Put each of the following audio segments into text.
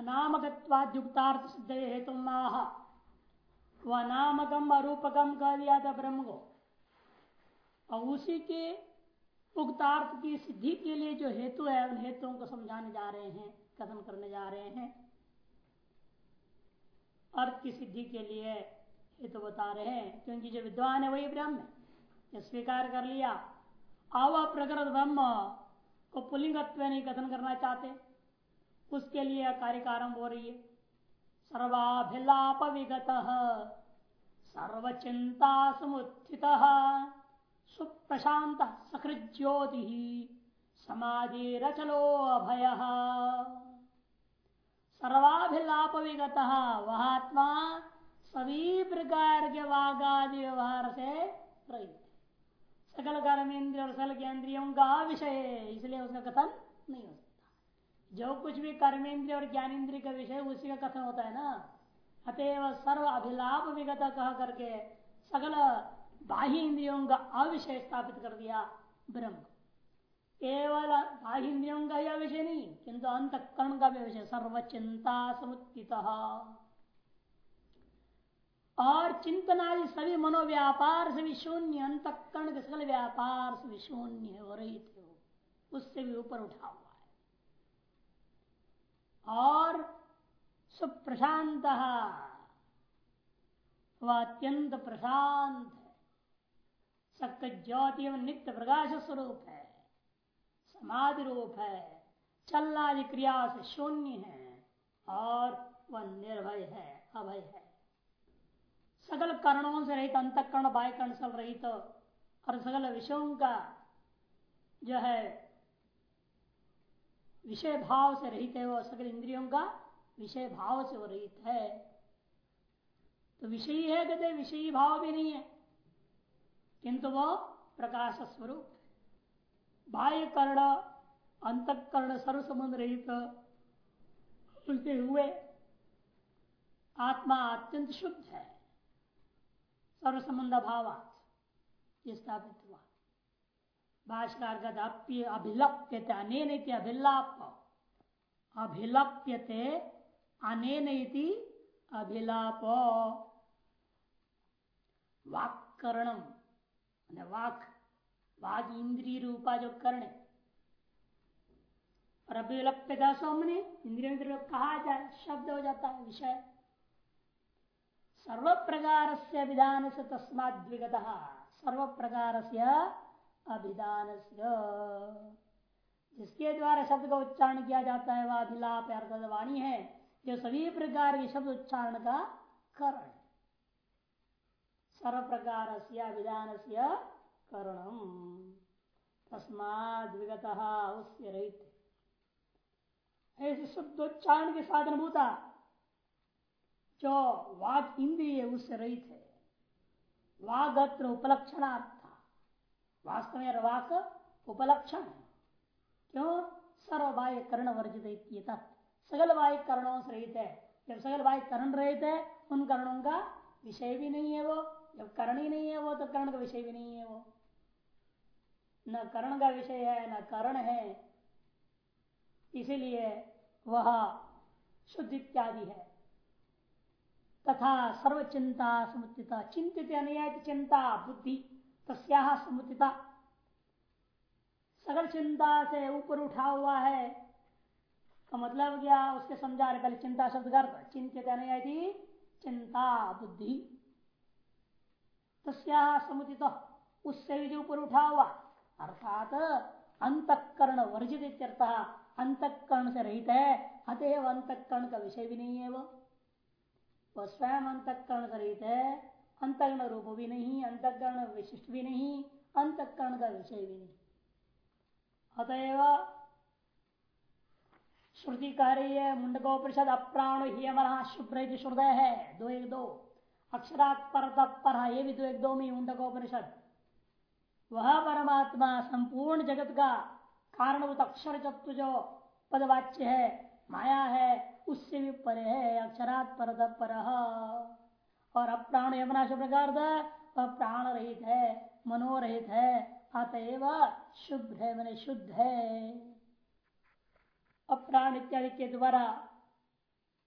अनामकत्वाद्युक्तार्थ सिद्ध हेतु माह वह नामकम अरूपकम कह दिया था ब्रह्म को और उसी के उक्तार्थ की सिद्धि के लिए जो हेतु है, उन हेतुओं को समझाने जा रहे हैं, कथन करने जा रहे हैं। अर्थ की सिद्धि के लिए हेतु बता रहे हैं, क्योंकि जो विद्वान है वही ब्रह्म है। स्वीकार कर लिया। अव प्रकृत ब्रह्म को पुलिंगत्व नहीं कथन करना चाहते। उसके लिए कार्य आरंभ हो रही है। सर्वाभिलाप विगत सर्वचिंता समुत्थित सुप्रशांत सकृज्योति, समाधि रचलो अभय। सर्वाभिलाप विगत वह आत्मा सभी प्रकार के वागादि व्यवहार से रहित सकल कर्मेंद्रिय और सकल ज्ञानेन्द्रियों का विषय, इसलिए उसका कथन नहीं हो सकता। जो कुछ भी कर्मेंद्रिय और ज्ञानेन्द्रिय का विषय उसी का कथन होता है ना? अतएव सर्व अभिलाप विगत कह करके सकल बाह्य इंद्रियों का अविषय स्थापित कर दिया ब्रह्म। केवल बाह्य इंद्रियों का यह विषय नहीं, किंतु अंत कर्ण का भी विषय सर्व चिंता समुत्थित। और चिंतनादि सभी मनोव्यापार से भी शून्य अंत कर्ण के सकल व्यापार से भी शून्य हो रही थे उससे भी ऊपर उठा हुआ है और सुप्रशांत। वह अत्यंत प्रशांत है। सत्य ज्योति एवं नित्य प्रकाश स्वरूप है। समाधि रूप है। चलनादि क्रिया से शून्य है और वह निर्भय है, अभय है। सकल करणों से रहित अंतकरण बाय कर्ण सल रहित और सकल विषयों का जो है विषय भाव से रहित है वो सकल इंद्रियों का विषय भाव से वो रहित है। तो विषयी है कहते विषयी भाव भी नहीं है। किंतु वो प्रकाश स्वरूप बाह्य कर्ण, अंतकरण सर्व संबंध रहित उनके हुए आत्मा अत्यंत शुद्ध है। सर्व संबंध अभाव स्थापित हुआ। भाषकार का अभिलप्यते अनेन अभिलाप। अभिलप्यते अनेन अभिलाप। वाक्करणम वाक वाग इंद्रिय रूपा जो कर्ण और अभिलप्यता सोमने इंद्रिय कहा जाए, शब्द हो जाता है, विषय। सर्व प्रकार से अभिधान से तस्मात सर्व प्रकार से अभिधान जिसके द्वारा शब्द का उच्चारण किया जाता है, वह अभिलाप अर्थवाणी है, जो सभी प्रकार के शब्द उच्चारण का करण सर्व प्रकार से अभिधान से करणम। तस्माद विगत उससे रहित। ऐसे शब्दोच्चारण के साधन भूता जो वाक इंद्रिय उससे रहित है वागत्र उपलक्षणार्थ वास्तव में वाक उपलक्षण है। क्यों? सर्वबाह्य कर्ण वर्जित सगल बाह्य कर्णों से रहित है। जब सगल बाह्य कर्ण रहित है, उन कर्णों का विषय भी नहीं है वो। जब कर्ण ही नहीं है वो तो कर्ण का विषय भी नहीं है वो। न कर्ण का विषय है, न करण है। इसीलिए वह शुद्ध इत्यादि है। तथा सर्व चिंता समुचिता चिंतित अनुयायित चिंता, बुद्धि तस्या समुचिता। सगल चिंता से ऊपर उठा हुआ है। का मतलब क्या? उसके समझा रहे पहले चिंता शब्द कर चिंतित थी चिंता बुद्धि। तस्या समुचित, उससे भी जो ऊपर उठा हुआ, अर्थात अंतकरण वर्जित इत्यर्थ, अंतकरण से रहित है। अतएव अंतकरण का विषय भी नहीं है वो। वह स्वयं अंतकरण से रहित है। अंतकरण रूप भी नहीं अंतकरण विशिष्ट भी नहीं अंतकरण का विषय भी नहीं अतएव श्रुति कह रही है मुंडकोपरिषद अप्राण ही हमारा शुभ्र शुद्ध है दो एक दो अक्षरात पर पर ये भी दो एक दो में मुंडकोपरिषद वह परमात्मा संपूर्ण जगत का कारणभूत अक्षर तत्व जो पदवाच्य है माया है उससे भी परे है अक्षरात पर पर और अप्राण यमना प्रकार वह प्राण रहित है, मनोरहित है, अतएव शुभ है, मैंने शुद्ध है। अप्राण इत्यादि के द्वारा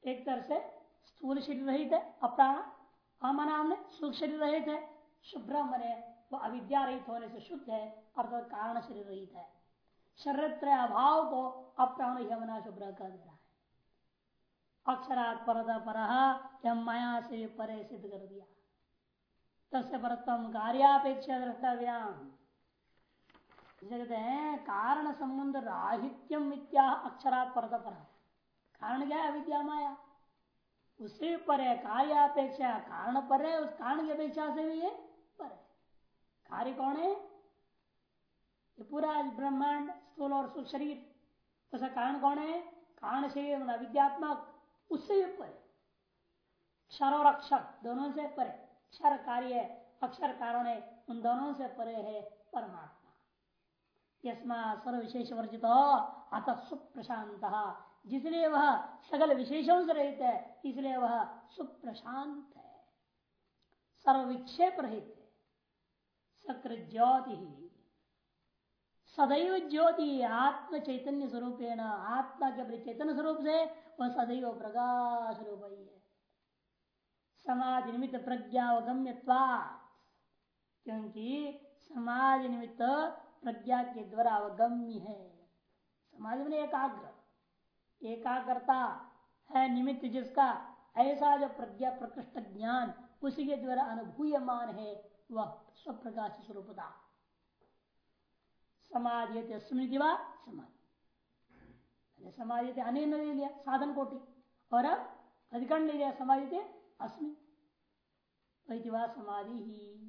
एक तरह से स्थूल शरीर रहित है अप्राण आमना हमने सूक्ष्म शरीर रहित है शुभ्र मने वो अविद्या रहित होने से शुद्ध है, अर्थात कारण शरीर रहित है। शरीर अभाव को अप्राण यमना शुभ्र कर दे अक्षरात परद पर माया से भी परे सिद्ध कर दिया। तस्य परतम कार्यापेक्षा द्रष्टव्याम। कहते हैं, कारण संबंध राहित्यम मिथ्या अक्षरात परत पर। कारण क्या है अविद्या माया? उससे पर है कार्यापेक्षा कारण पर है, उस कारण की अपेक्षा से भी ये पर है। कार्य कौन है? ये पूरा ब्रह्मांड, स्थूल और शरीर तो कारण कौन है? कारण शरीर विद्यात्मक उससे भी परे। क्षर और अक्षर दोनों से परे। क्षर कार्य अक्षर कारण है, उन दोनों से परे है परमात्मा। यस्मा सर्व विशेष वर्जित हो अतः सुप्रशांत जिसलिए वह सकल विशेषों से रहित है, इसलिए वह सुप्रशांत है। सर्व विक्षेप रहित है। सक्र ज्योति सदैव ज्योति आत्म चैतन्य स्वरूप आत्मा के अपने चैतन्य स्वरूप से वह सदैव प्रकाश रूप ही। है समाधि निमित्त प्रज्ञावगम्य क्योंकि समाधि निमित्त प्रज्ञा के द्वारा अवगम्य है। समाधि में एकाग्र, एकाग्रता है निमित्त जिसका ऐसा जो प्रज्ञा प्रकृष्ट ज्ञान उसी के द्वारा अनुभूयमान है, वह स्वप्रकाश स्वरूपता। समाधि स्मृति व समाधि। समाधि अने ले लिया, साधन कोटि। और अब अधिकरण ले लिया समाधि अस्मिन समाधि ही।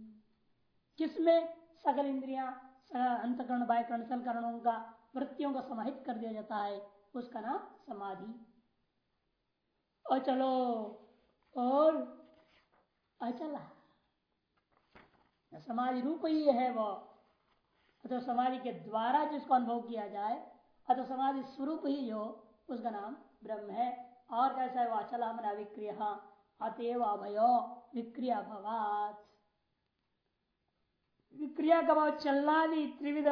किसमें? सकल इंद्रिया अंतकरण, बाह्यकरण सलकरणों का, वृत्तियों को समाहित कर दिया जाता है। उसका नाम समाधि। और चलो, और अचला। समाधि रूप ही है वो। अथवा समाधि के द्वारा जिसको अनुभव किया जाए अथवा समाधि स्वरूप ही जो उसका नाम ब्रह्म है। और कैसा है? वो अचला मन अविक्रिय अतएव अभयो, विक्रिया भवात। विक्रिया का भाव चलना भी त्रिविध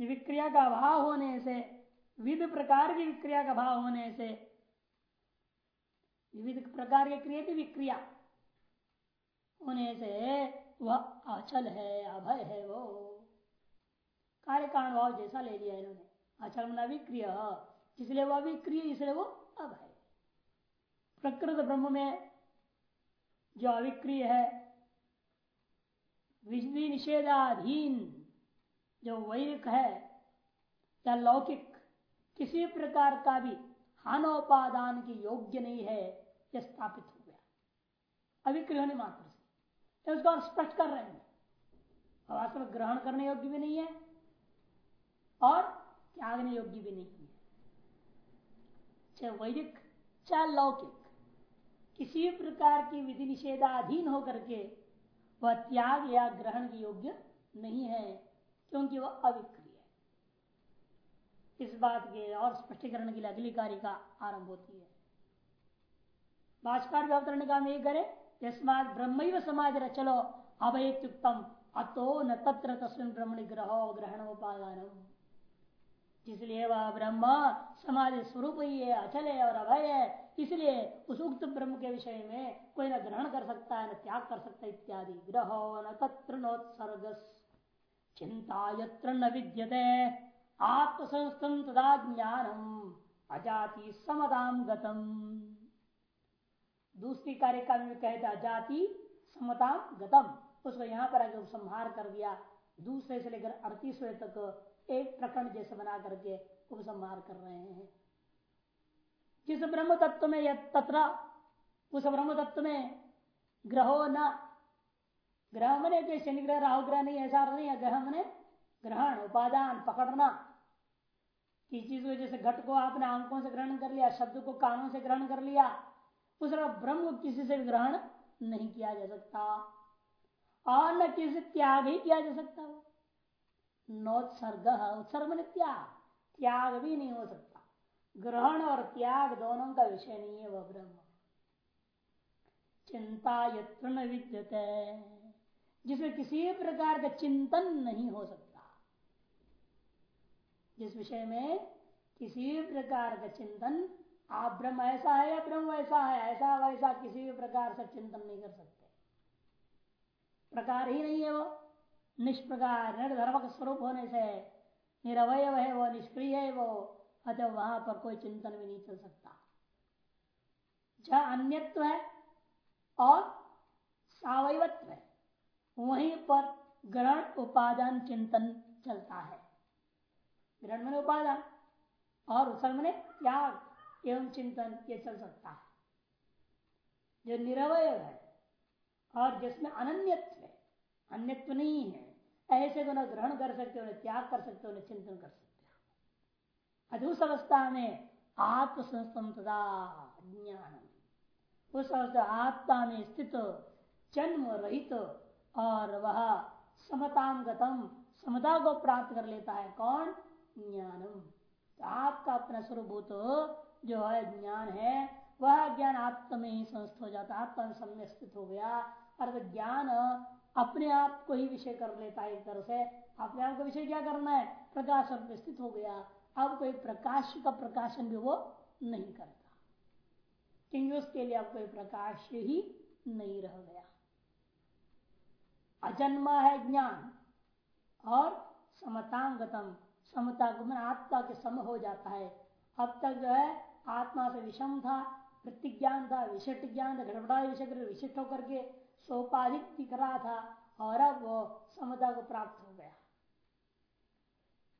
विक्रिया का अभाव होने से, विविध प्रकार की विक्रिया का भाव होने से, विविध प्रकार के क्रिया की विक्रिया होने से, वह अचल है, अभय है वो। कार्य कारण भाव जैसा ले लिया इन्होंने। मना विक्रिय इसलिए वह विक्रिय इसलिए वो अभय प्रकृत ब्रह्म में जो अविक्रिय है विधि निषेधाधीन जो वैरिक है या लौकिक, किसी प्रकार का भी हानोपादान के योग्य नहीं है, यह स्थापित हो गया। अविक्रिय होने मात्र से। तो उसको स्पष्ट कर रहे हैं। वास्तव ग्रहण करने योग्य भी नहीं है। और त्यागने योग्य भी नहीं है। चाहे वैदिक, चाहे लौकिक, किसी प्रकार की विधि निषेधाधीन होकर के वह त्याग या ग्रहण की योग्य नहीं है, क्योंकि वह अविक्रिय है। इस बात के और स्पष्टीकरण के लिए अगली कार्य का आरंभ होती है। भाषकर अवतरण का में करे, यस्मात ब्रह्म समाज रहे चलो अभयुक्तम अतो न तत्र तस्वीन ब्रह्मण ग्रह ग्रहण उपादान जिसलिए वह ब्रह्म समाधि स्वरूप ही है, अचल है और अभय है, इसलिए उस उक्त ब्रह्म के विषय में कोई न ग्रहण कर सकता है, न त्याग कर सकता है इत्यादि। ग्रह न तत्र नोत्सर्ग चिंता यत्र न विद्यते। आत्मसंस्थम तदा ज्ञानम। अजाति समताम गतम। दूसरी कार्यकाल में कहते अजाति समताम गतम। उसको यहाँ पर अगर संहार कर दिया। दूसरे से लेकर अड़तीसवें तक एक प्रखंड जैसे बना करके उपसंहार कर रहे हैं। जिस ब्रह्म तत्व में यह तत्र, उस ब्रह्म तत्व में ग्रहो न। ग्रह मने के शनि ग्रह राहु ग्रह नहीं, ऐसा नहीं है। ग्रह मने ग्रहण, उपादान, पकड़ना। किस चीज़ को जैसे घट को आपने आँखों से ग्रहण कर लिया, शब्द को कानों से ग्रहण कर लिया, उस ब्रह्म किसी से ग्रहण नहीं किया जा सकता। और न किसी त्याग ही किया जा सकता। नोत्सर्ग उत्सर्ग मन त्याग त्याग भी नहीं हो सकता। ग्रहण और त्याग दोनों का विषय नहीं है वह ब्रह्म। चिंता यत्र न विद्यते जिसमें किसी प्रकार का चिंतन नहीं हो सकता। जिस विषय में किसी प्रकार का चिंतन, आप ब्रह्म ऐसा है या ब्रह्म वैसा है, ऐसा वैसा किसी भी प्रकार से चिंतन नहीं कर सकते। प्रकार ही नहीं है वो। निष्प्रकार निर्धर्म का स्वरूप होने से निरवय है वो, निष्क्रिय है वो, अतः वहाँ पर कोई चिंतन भी नहीं चल सकता। जहाँ अन्यत्व है और सावयत्व है, वहीं पर ग्रहण, उपादान, चिंतन चलता है। ग्रहण मैंने उपादान और उत्सर्ग मैंने त्याग एवं चिंतन ये चल सकता है। जो निरवय है और जिसमें अनन्यत्व है, अन्यत्व नहीं है ऐसे को न ग्रहण कर सकते हो त्याग कर सकते हो चिंतन कर सकते हो। अति उस अवस्था में आत्मसंस्तमता ज्ञान उस अवस्था, आत्मा में स्थित जन्म रहित और वह समताम गतम समता को प्राप्त कर लेता है कौन? ज्ञानम। तो आपका अपना स्वरूप जो है, ज्ञान है, वह ज्ञान आत्मा में ही संस्थ हो जाता है। आत्मा में समय स्थित हो गया। अर्थात ज्ञान अपने आप को ही विषय कर लेता है एक तरह से। अपने आप का विषय क्या करना है? प्रकाश स्थित हो गया। अब कोई प्रकाश का प्रकाशन भी वो नहीं करता। क्योंकि उसके लिए अब कोई प्रकाश ही नहीं रह गया। अजन्मा है ज्ञान और समतांगतम। समता को आत्मा के सम हो जाता है। अब तक जो है, आत्मा से विषम था, प्रतिज्ञान था विशिष्ट ज्ञान था घटपटा विषय विशिष्ट होकर के सोपाधिक दिख रहा था और अब वो समता को प्राप्त हो गया।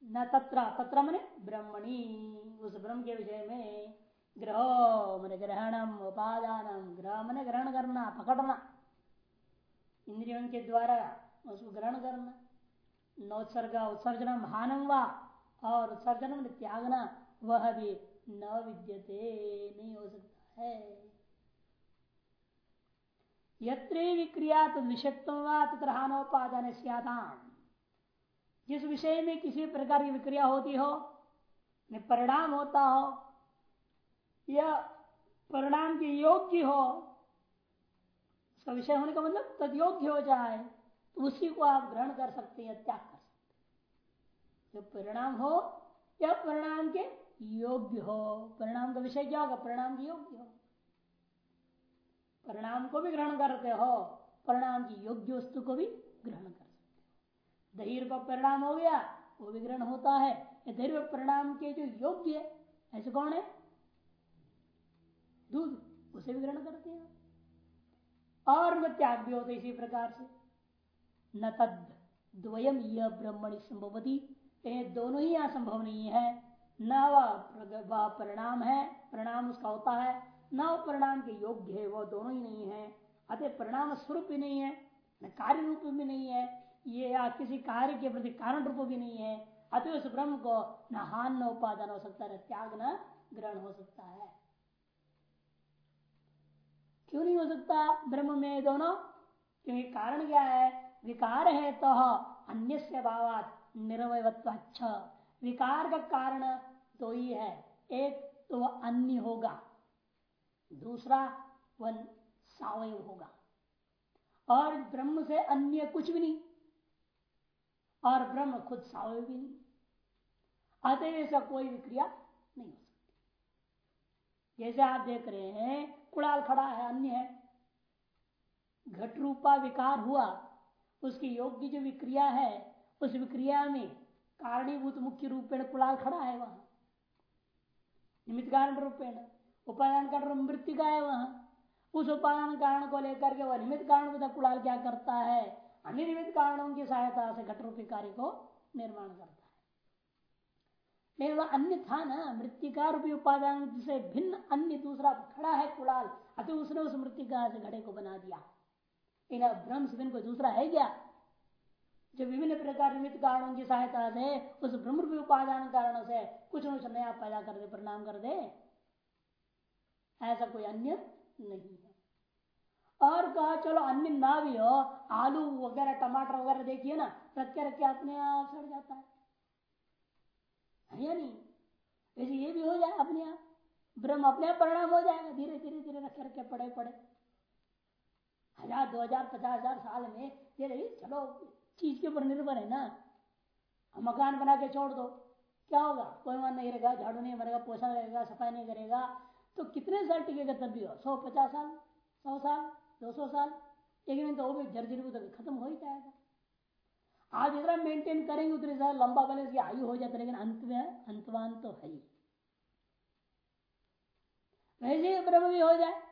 न तत्र तत्र मने ब्रह्मणी, उस ब्रह्म के विषय में ग्रह मन ग्रहणम उपादान ग्रह मन ग्रहण करना, पकड़ना। इंद्रियों के द्वारा उसको ग्रहण करना, नोत्सर्ग, उत्सर्जन महानम और उत्सर्जन त्यागना, वह भी न विद्यते, नहीं हो सकता है। यत्र विक्रिया तो विषत्व तथा जिस विषय में किसी प्रकार की विक्रिया होती हो परिणाम होता हो, या परिणाम के योग्य हो, उसका विषय होने का मतलब तद योग्य हो जाए तो उसी को आप ग्रहण कर सकते हैं त्याग कर सकते हैं। जो परिणाम हो, या परिणाम के योग्य हो, परिणाम का विषय क्या होगा? परिणाम के योग्य हो। परिणाम को भी ग्रहण करते हो, परिणाम की योग्य वस्तु को भी ग्रहण कर सकते हो। का परिणाम हो गया, वो भी ग्रहण होता है। परिणाम के जो योग्य है, ऐसे कौन है? दूध, उसे भी ग्रहण करते हैं। और त्याग भी होते इसी प्रकार से। न तद द्वयम यह ब्रह्मणि संभवती। दोनों ही असंभव नहीं है। न वह परिणाम है, परिणाम उसका होता है। न परिणाम के योग्य है, वो दोनों ही नहीं है। अतः परिणाम स्वरूप भी नहीं है, न कार्य रूप भी नहीं है, ये या किसी कार्य के प्रति कारण रूप भी नहीं है। अतः उस ब्रह्म को न हान, न उपादान हो सकता है त्याग, न ग्रहण हो सकता है। क्यों नहीं हो सकता ब्रह्म में दोनों? क्योंकि कारण क्या है? विकार है तो अन्य से भावात अच्छा विकार का कारण दो ही है। एक तो वह अन्य होगा। दूसरा वह सवय होगा। और ब्रह्म से अन्य कुछ भी नहीं। और ब्रह्म खुद सावय भी नहीं। अतः ऐसा कोई विक्रिया नहीं हो सकती। जैसे आप देख रहे हैं कुड़ाल खड़ा है, अन्य है। घट रूपा विकार हुआ, उसकी योग्य जो विक्रिया है, उस विक्रिया में कारणीभूत मुख्य रूपेण कुड़ाल खड़ा है वहाँ। निमित्त कारण रूपेण। उपादान कारण मृत्यु का है वहाँ। उस उपादान कारण को लेकर के वह निमित्त कारण कुड़ाल क्या करता है? अन्य निमित्त कारणों की सहायता से घट रूपी कार्य को निर्माण करता है। लेकिन वह अन्य था ना, मृतिका रूपी उपादान से भिन्न अन्य दूसरा खड़ा है कुड़ाल अतः उसने उस मृतिका से घड़े को बना दिया। इन ब्रह्म से कोई दूसरा है क्या? जो विभिन्न प्रकार निमित्त कारणों की सहायता से उस ब्रह्म रूपी उपादान कारणों से कुछ न कुछ नया पैदा कर दे परिणाम कर दे। ऐसा कोई अन्य नहीं है। और कहा, चलो, अन्य ना भी हो, आलू वगैरह, टमाटर वगैरह देखिए ना, रख रखे रखे अपने आप सड़ जाता है। या नहीं? वैसे ये भी हो जाए अपने आप। ब्रह्म अपने आप परिणाम हो जाएगा, धीरे धीरे धीरे रखे रखे पड़े पड़े हज़ार, दो हज़ार, पचास हज़ार साल में धीरे चलो, चीज़ के ऊपर निर्भर है ना। मकान बना के छोड़ दो। क्या होगा? कोई मन नहीं रहेगा, झाड़ू नहीं मरेगा पोषण रहेगा, सफ़ाई नहीं करेगा। तो कितने साल टिकेगा तब भी? हो सौ पचास साल, सौ साल, दो सौ साल? एक दिन तो भी जर्जरी तो खत्म हो ही जाएगा। आज जितना मेंटेन करेंगे, उतनी ज़्यादा लंबा बने इसकी आयु हो जाता लेकिन अंत में अंतवान तो है ही। वैसे ब्रह्म भी हो जाए।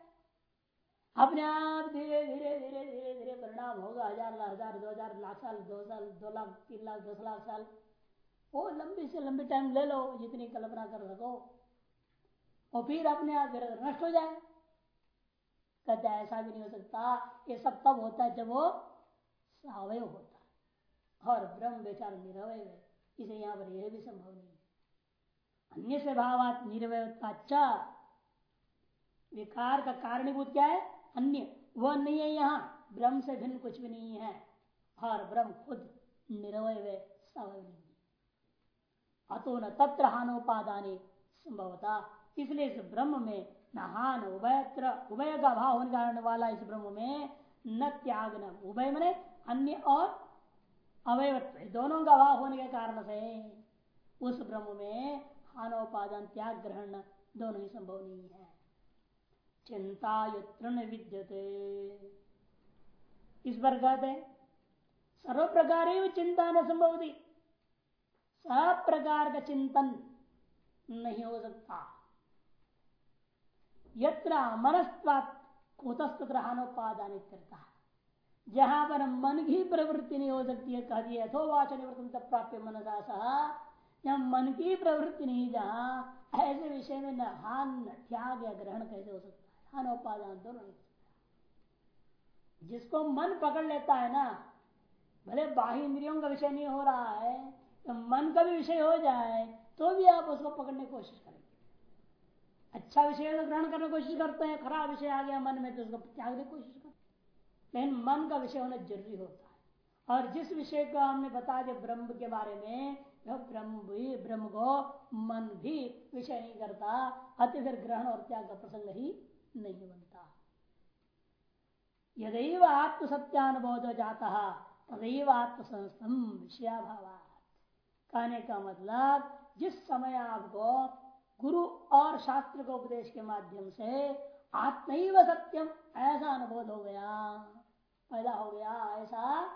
अपने आप धीरे धीरे धीरे धीरे धीरे परिणाम होगा। हज़ार हज़ार दो हज़ार, लाख साल, दो साल, दो लाख, तीन लाख, दस लाख साल। वो लंबी से लंबी टाइम ले लो, जितनी कल्पना कर सको। और फिर अपने आप नष्ट हो जाए। कहते ऐसा भी नहीं हो सकता। ये सब तब होता है जब वो सावय होता है। और ब्रह्म बेचार निरवय है। इसे यहाँ पर यह भी संभव नहीं है। अन्य से भावात निरवय विकार का कारणीभूत क्या है? अन्य। वह नहीं है यहाँ। ब्रह्म से भिन्न कुछ भी नहीं है। और ब्रह्म खुद निरवय सवय नहीं अतो न तत्र हानोपादानी संभवता। इसलिए इस ब्रह्म में न हान उभयत्र उभय का भाव होने कारण वाला इस ब्रह्म में न त्याग न उभय मने अन्य और अवयवत्व दोनों का भाव होने के कारण से उस ब्रह्म में हानोपादान, त्याग ग्रहण दोनों ही संभव नहीं है। चिंता यत्र विद्यते। इस पर कहते सर्व प्रकार चिंता न संभव थी सब प्रकार का चिंतन नहीं हो सकता। यत्र मनस्वात हानोपादान करता जहाँ पर मन की प्रवृत्ति नहीं हो सकती है, कह दिया यथोवाच निवृत्त प्राप्य मनसा सह मन की प्रवृत्ति नहीं, जहाँ ऐसे विषय में न हान न त्याग या ग्रहण कैसे हो सकता है? हान उपादान दोनों नहीं जिसको मन पकड़ लेता है ना, भले बाह्य इंद्रियों का विषय नहीं हो रहा है तो मन का भी विषय हो जाए तो भी आप उसको पकड़ने की कोशिश करेंगे। अच्छा विषय तो ग्रहण करने की कोशिश करते हैं, खराब विषय आ गया मन में तो उसको त्यागने की कोशिश करते लेकिन मन का विषय होना ज़रूरी होता है। और जिस विषय को हमने बता दिया ब्रह्म के बारे में तो ब्रह्म भी, ब्रह्म को मन भी विषय नहीं करता, अति फिर ग्रहण और त्याग का प्रसंग ही नहीं बनता। यदैव आत्मसत्यानुबोध जाता, तदैव आत्मसंस्थम विषयाभाव कहने का मतलब जिस समय आपको गुरु और शास्त्र के उपदेश के माध्यम से आत्मैव सत्यम, ऐसा अनुभव हो गया, पैदा हो गया, ऐसा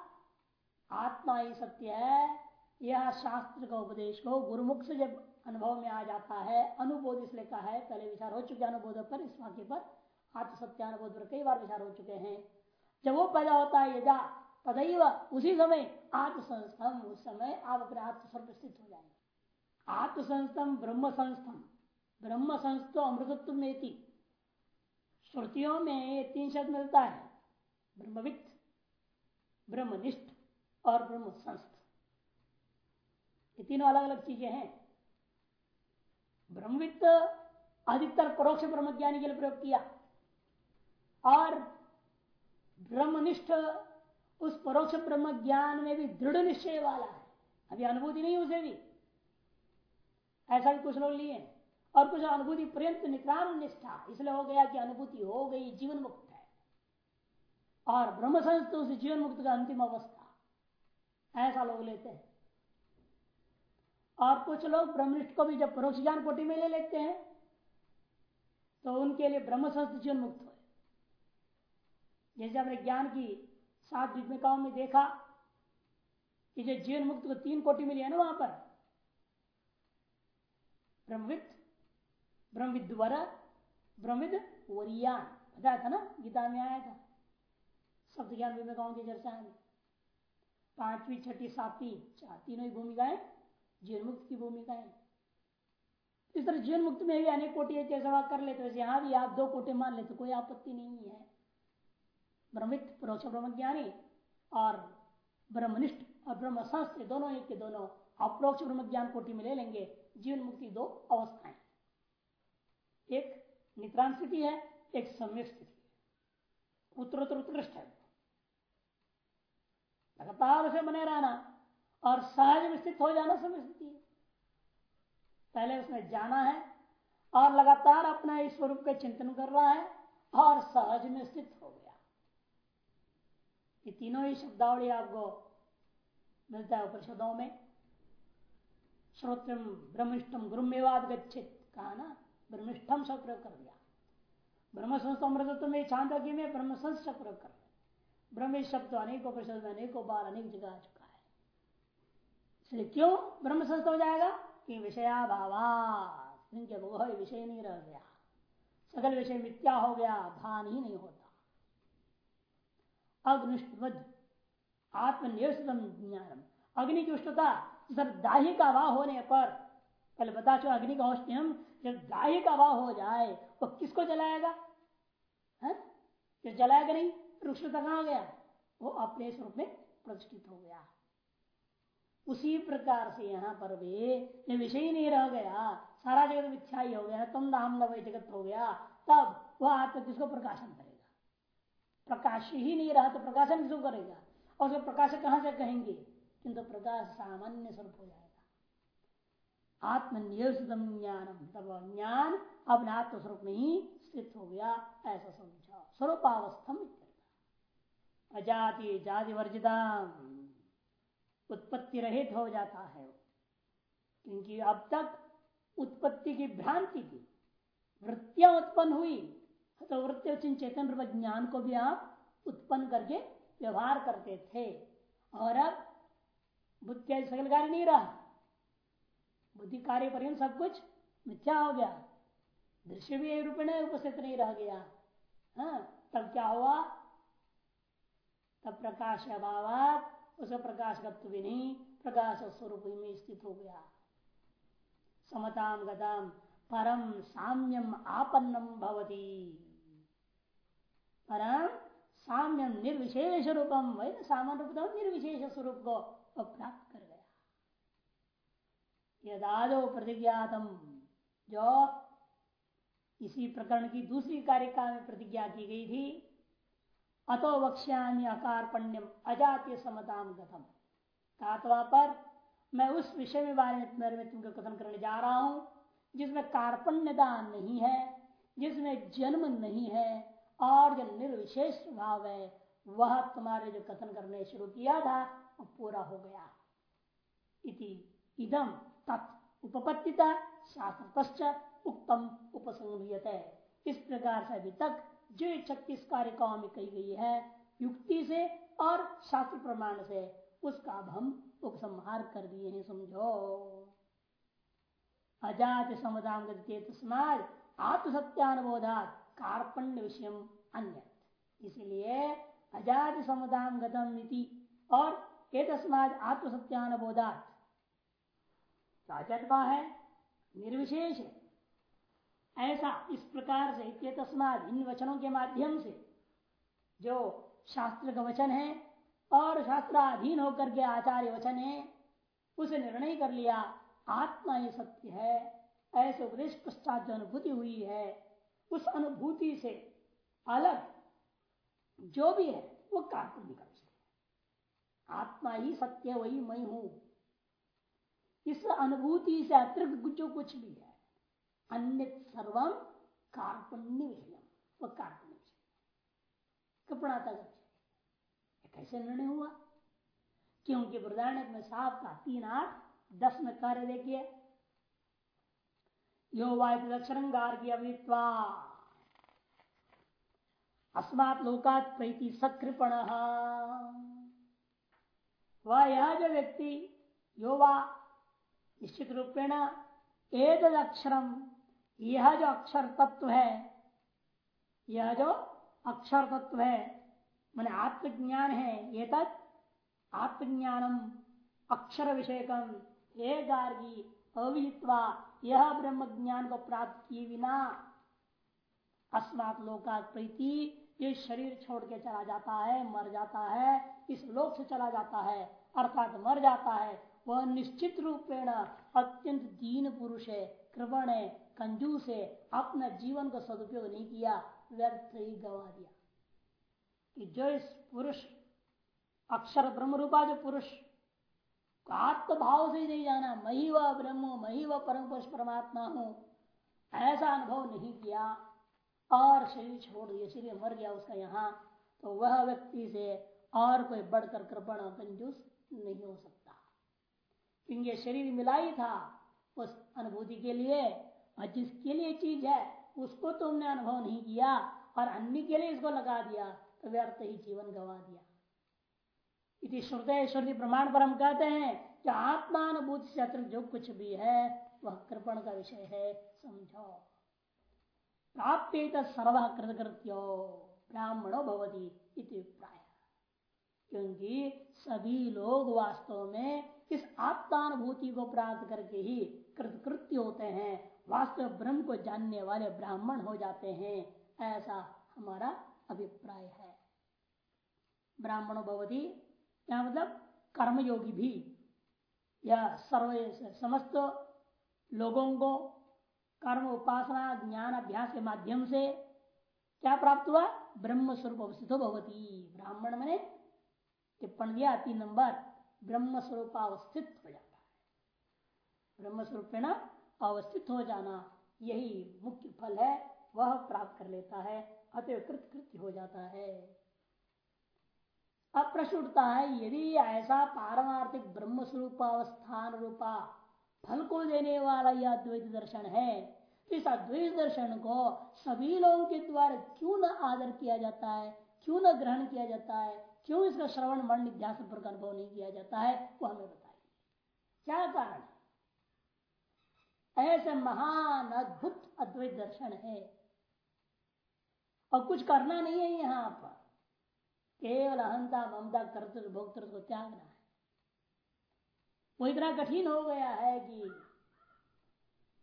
आत्मा ही सत्य है। यह शास्त्र का उपदेश को गुरुमुख से जब अनुभव में आ जाता है, अनुबोध इसलिए कहा है, पहले विचार हो चुके अनुबोध पर, इस वाक्य पर आत्म सत्यानुबोध पर कई बार विचार हो चुके हैं। जब वो पैदा होता है, यदा तदैव उसी समय आत्मसंस्थम, उस समय आप अपने आत्मस्वरूप स्थित हो जाएँगे। आत्मसंस्थम ब्रह्म संस्थम ब्रह्म संस्थो अमृतत्व में श्रुतियों में ये तीन शब्द मिलता है। ब्रह्मविद, ब्रह्मनिष्ठ और ब्रह्म संस्थ ये तीनों अलग अलग चीज़ें हैं। ब्रह्मविद अधिकतर परोक्ष ब्रह्म ज्ञानी के लिए प्रयोग किया। और ब्रह्मनिष्ठ उस परोक्ष ब्रह्म ज्ञान में भी दृढ़ निश्चय वाला है। अभी अनुभूति नहीं उसे भी। ऐसा भी कुछ लोग लिए और कुछ अनुभूति पर्यंत निक्राम निष्ठा, इसलिए हो गया कि अनुभूति हो गई, जीवन मुक्त है। और ब्रह्म संस्थ उस जीवन मुक्त का अंतिम अवस्था। ऐसा लोग लेते हैं। और कुछ लोग ब्रह्मनिष्ठ को भी जब परोक्ष ज्ञान कोटि में ले लेते हैं तो उनके लिए ब्रह्म संस्थ जीवन मुक्त हो। जैसे हमने ज्ञान की सात विज्ञकाओं में देखा कि जो जीवन मुक्त को तीन कोटि मिली है ना वहाँ पर ब्रह्मविद ब्रह्मविद वर ब्रह्मविद वरियान बताया था ना? गीता में आया था। शब्द ज्ञान विवेकाओं की चर्चा में पांचवी, छठी, सातवीं, चार तीनों ही भूमिकाएँ जीवन मुक्त की भूमिकाएँ। इस तरह जीवन मुक्त में भी अनेक कोटि जैसा कर लेते वैसे यहाँ भी आप दो कोटे मान लेते कोई आपत्ति नहीं है। ब्रह्मित परोक्ष ब्रह्म ज्ञानी और ब्रह्मनिष्ठ और ब्रह्म दोनों एक के दोनों अप्रोक्ष ब्रह्म ज्ञान कोटि में ले लेंगे। जीवन मुक्ति दो अवस्थाएँ। एक निक्रांत स्थिति है, एक सम्यक स्थिति उत्तरोत्तर उत्कृष्ट है। लगातार उसे बने रहना और सहज में स्थित हो जाना समय स्थिति है। पहले उसने जाना है और लगातार अपना इस स्वरूप का चिंतन कर रहा है और सहज में स्थित हो गया। ये तीनों ही शब्दावली आपको मिलता है उपनिषदों में। श्रोत्रम ब्रह्मिष्टम गुरुमेवाद गच्छित कहा ना ब्रह्मिष्ठम सब प्रयोग कर दिया ब्रह्म संस्थमृतत्व में छांदोग्य में ब्रह्म संस्थ प्रयोग कर ब्रह्म शब्द अनेकों परिषद में अनेकों बार अनेक जगह आ चुका है इसलिए क्यों ब्रह्म संस्थ हो जाएगा? कि विषयाभावा इनके वो विषय नहीं रह गया। सकल विषय मिथ्या हो गया, भान ही नहीं होता। अग्निष्टवध आत्मनिर्षितम ज्ञानम। अग्नि की उष्णता जब दाही का वाह होने पर पहले बता चुका अग्नि का औष्ण्यम जब दाही का वाह हो जाए, वो किसको जलाएगा? है? जलाएगा नहीं उष्णता कहा गया? वो अपने स्वरूप में प्रतिष्ठित हो गया। उसी प्रकार से यहाँ पर भी विषय ही नहीं रह गया। सारा जगत मिथ्या ही हो गया, तुम नाम नवय जगत हो गया। तब वह आत्मा किसको प्रकाशन करेगा? प्रकाश ही नहीं रहा तो प्रकाशन किसको करेगा? और उसको प्रकाश कहाँ से कहेंगे? किंतु प्रकाश सामान्य स्वरूप हो जाएगा। आत्मनियोजितम ज्ञानम, तब ज्ञान अपने आत्म स्वरूप में ही स्थित हो गया, ऐसा समझा स्वरूपावस्थम अजाति जाति वर्जिता उत्पत्ति रहित हो जाता है क्योंकि अब तक उत्पत्ति की भ्रांति थी वृत्तियाँ उत्पन्न हुई तो वृत्ति चेतन रूप ज्ञान को भी आप उत्पन्न करके व्यवहार करते थे। और अब बुद्धि सकल कार्य नहीं रहा। बुद्धि कार्य पर सब कुछ मिथ्या हो गया। दृश्य भी रूप में उपस्थित नहीं रह गया। हाँ तब क्या हुआ? तब प्रकाश अभाव उसे प्रकाश तत्व भी नहीं, प्रकाश स्वरूप में स्थित हो गया। समताम गतम परम साम्यम आपन्नम भवती। परम साम्यम निर्विशेष रूपम, वही सामान्य रूप निर्विशेष स्वरूप को। प्राप्त कर गया। यदादो प्रतिज्ञातम। जो इसी प्रकरण की दूसरी कारिका में प्रतिज्ञा की गई थी, अतो वक्ष्यामी अकारपण्यम अजातीय समताम गतम कहा पर मैं उस विषय में बारे में तुमको कथन करने जा रहा हूँ, जिसमें कार्पण्यता नहीं है, जिसमें जन्म नहीं है, और जो निर्विशेष भाव है, वह तुम्हारे जो कथन करने शुरू किया था। पूरा हो गया। इति इदम तत् उपपत्तिता शास्त्र उत्तम उपसंहत इस प्रकार से अभी तक जो छत्तीस कारिकाओं में कही गई है, युक्ति से और शास्त्र प्रमाण से, उसका अब हम उपसंहार कर दिए हैं, समझो। अजात समुदाम समाज आत्मसत्यानुबोधात कार्पण्य विषय अन्य इसलिए अजात समुदाम गतम और एक आत्मसत्यानुबोधात अजत है, निर्विशेष है। ऐसा इस प्रकार से तस्माद इन वचनों के माध्यम से जो शास्त्र का वचन है और शास्त्राधीन होकर के आचार्य वचन है, उसे निर्णय कर लिया, आत्मा ही सत्य है। ऐसे उपदेश पश्चात जो अनुभूति हुई है, उस अनुभूति से अलग जो भी है, वो काल्पनिक आत्मा ही सत्य वही मैं हूँ। इस अनुभूति से अतिरिक्त जो कुछ भी है। अन्य सर्वम कार्पण्य विषय वह कार्पण्य विषय कपड़ा तक कैसे निर्णय हुआ? क्योंकि वृदारण्य में साफ़ का तीन आठ, दस में कार्य देखिए। यो वायुक्षरंगार की अवित्वा। अस्मात् लोकात प्रीति सकृपण वह यह जो व्यक्ति योवा, निश्चित रूपेण एक अक्षरम यह जो अक्षर तत्व है, यह जो अक्षर तत्व है, मैंने आत्मज्ञान है ये तत् आत्मज्ञानम, अक्षर विषयकम, ये गार्गी अविहित्वा यह ब्रह्म ज्ञान को प्राप्त किए बिना अस्मात लोका प्रीति, ये शरीर छोड़ के चला जाता है, मर जाता है इस लोक से चला जाता है, अर्थात मर जाता है। वह निश्चित रूपेण अत्यंत दीन पुरुष है, कृपण है, कंजूस है। अपना जीवन का सदुपयोग नहीं किया, व्यर्थ ही गवा दिया। कि जो इस पुरुष, अक्षर ब्रह्म रूपा जो पुरुष आत्म भाव से नहीं जाना, मही व ब्रह्म, मही व परम पुरुष परमात्मा हूँ, ऐसा अनुभव नहीं किया, और शरीर छोड़ दिया शरीर मर गया उसका यहाँ। तो वह व्यक्ति से और कोई बढ़कर कृपण कंजूस नहीं हो सकता। क्योंकि शरीर मिला ही था उस अनुभूति के लिए और जिसके लिए चीज़ है, उसको तुमने अनुभव नहीं किया और अन्य के लिए इसको लगा दिया तो व्यर्थ ही जीवन गवा दिया। इति श्रुते श्रुति प्रमाण पर हम कहते हैं कि आत्मानुभूति से अतिरिक्त जो कुछ भी है, वह कृपण का विषय है, समझो। प्राप्त सर्व कृतकृत्यो, ब्राह्मणो भवती प्राय क्योंकि सभी लोग वास्तव में इस आत्मानुभूति को प्राप्त करके ही कृतकृत्य होते हैं। वास्तव ब्रह्म को जानने वाले ब्राह्मण हो जाते हैं। ऐसा हमारा अभिप्राय है। ब्राह्मणो भवती, क्या मतलब? कर्मयोगी भी। या सर्व समस्त लोगों को कर्म उपासना ज्ञान अभ्यास के माध्यम से क्या प्राप्त हुआ? ब्रह्म स्वरूप अवस्थित भवती। ब्राह्मण मैंने टिप्पण दिया तीन नंबर ब्रह्म स्वरूप अवस्थित हो जाता है। ब्रह्म स्वरूप अवस्थित हो जाना यही मुख्य फल है, वह प्राप्त कर लेता है अतः कृत्य हो जाता है। अब प्रश्न उठता है, यदि ऐसा पारमार्थिक ब्रह्म स्वरूपावस्थान रूपा फल को देने वाला यह अद्वैत दर्शन है तो इस अद्वैत दर्शन को सभी लोगों के द्वारा क्यों न आदर किया जाता है, क्यों न ग्रहण किया जाता है क्यों इसका श्रवण मन निध्यास पर अनुभव नहीं किया जाता है, वो हमें बताइए। क्या कारण है? ऐसे महान, अद्भुत, अद्वैत दर्शन है। और कुछ करना नहीं है यहाँ पर। केवल अहंता, ममता, कर्तृत्व, भोक्तृत्व को त्यागना है। वो इतना कठिन हो गया है कि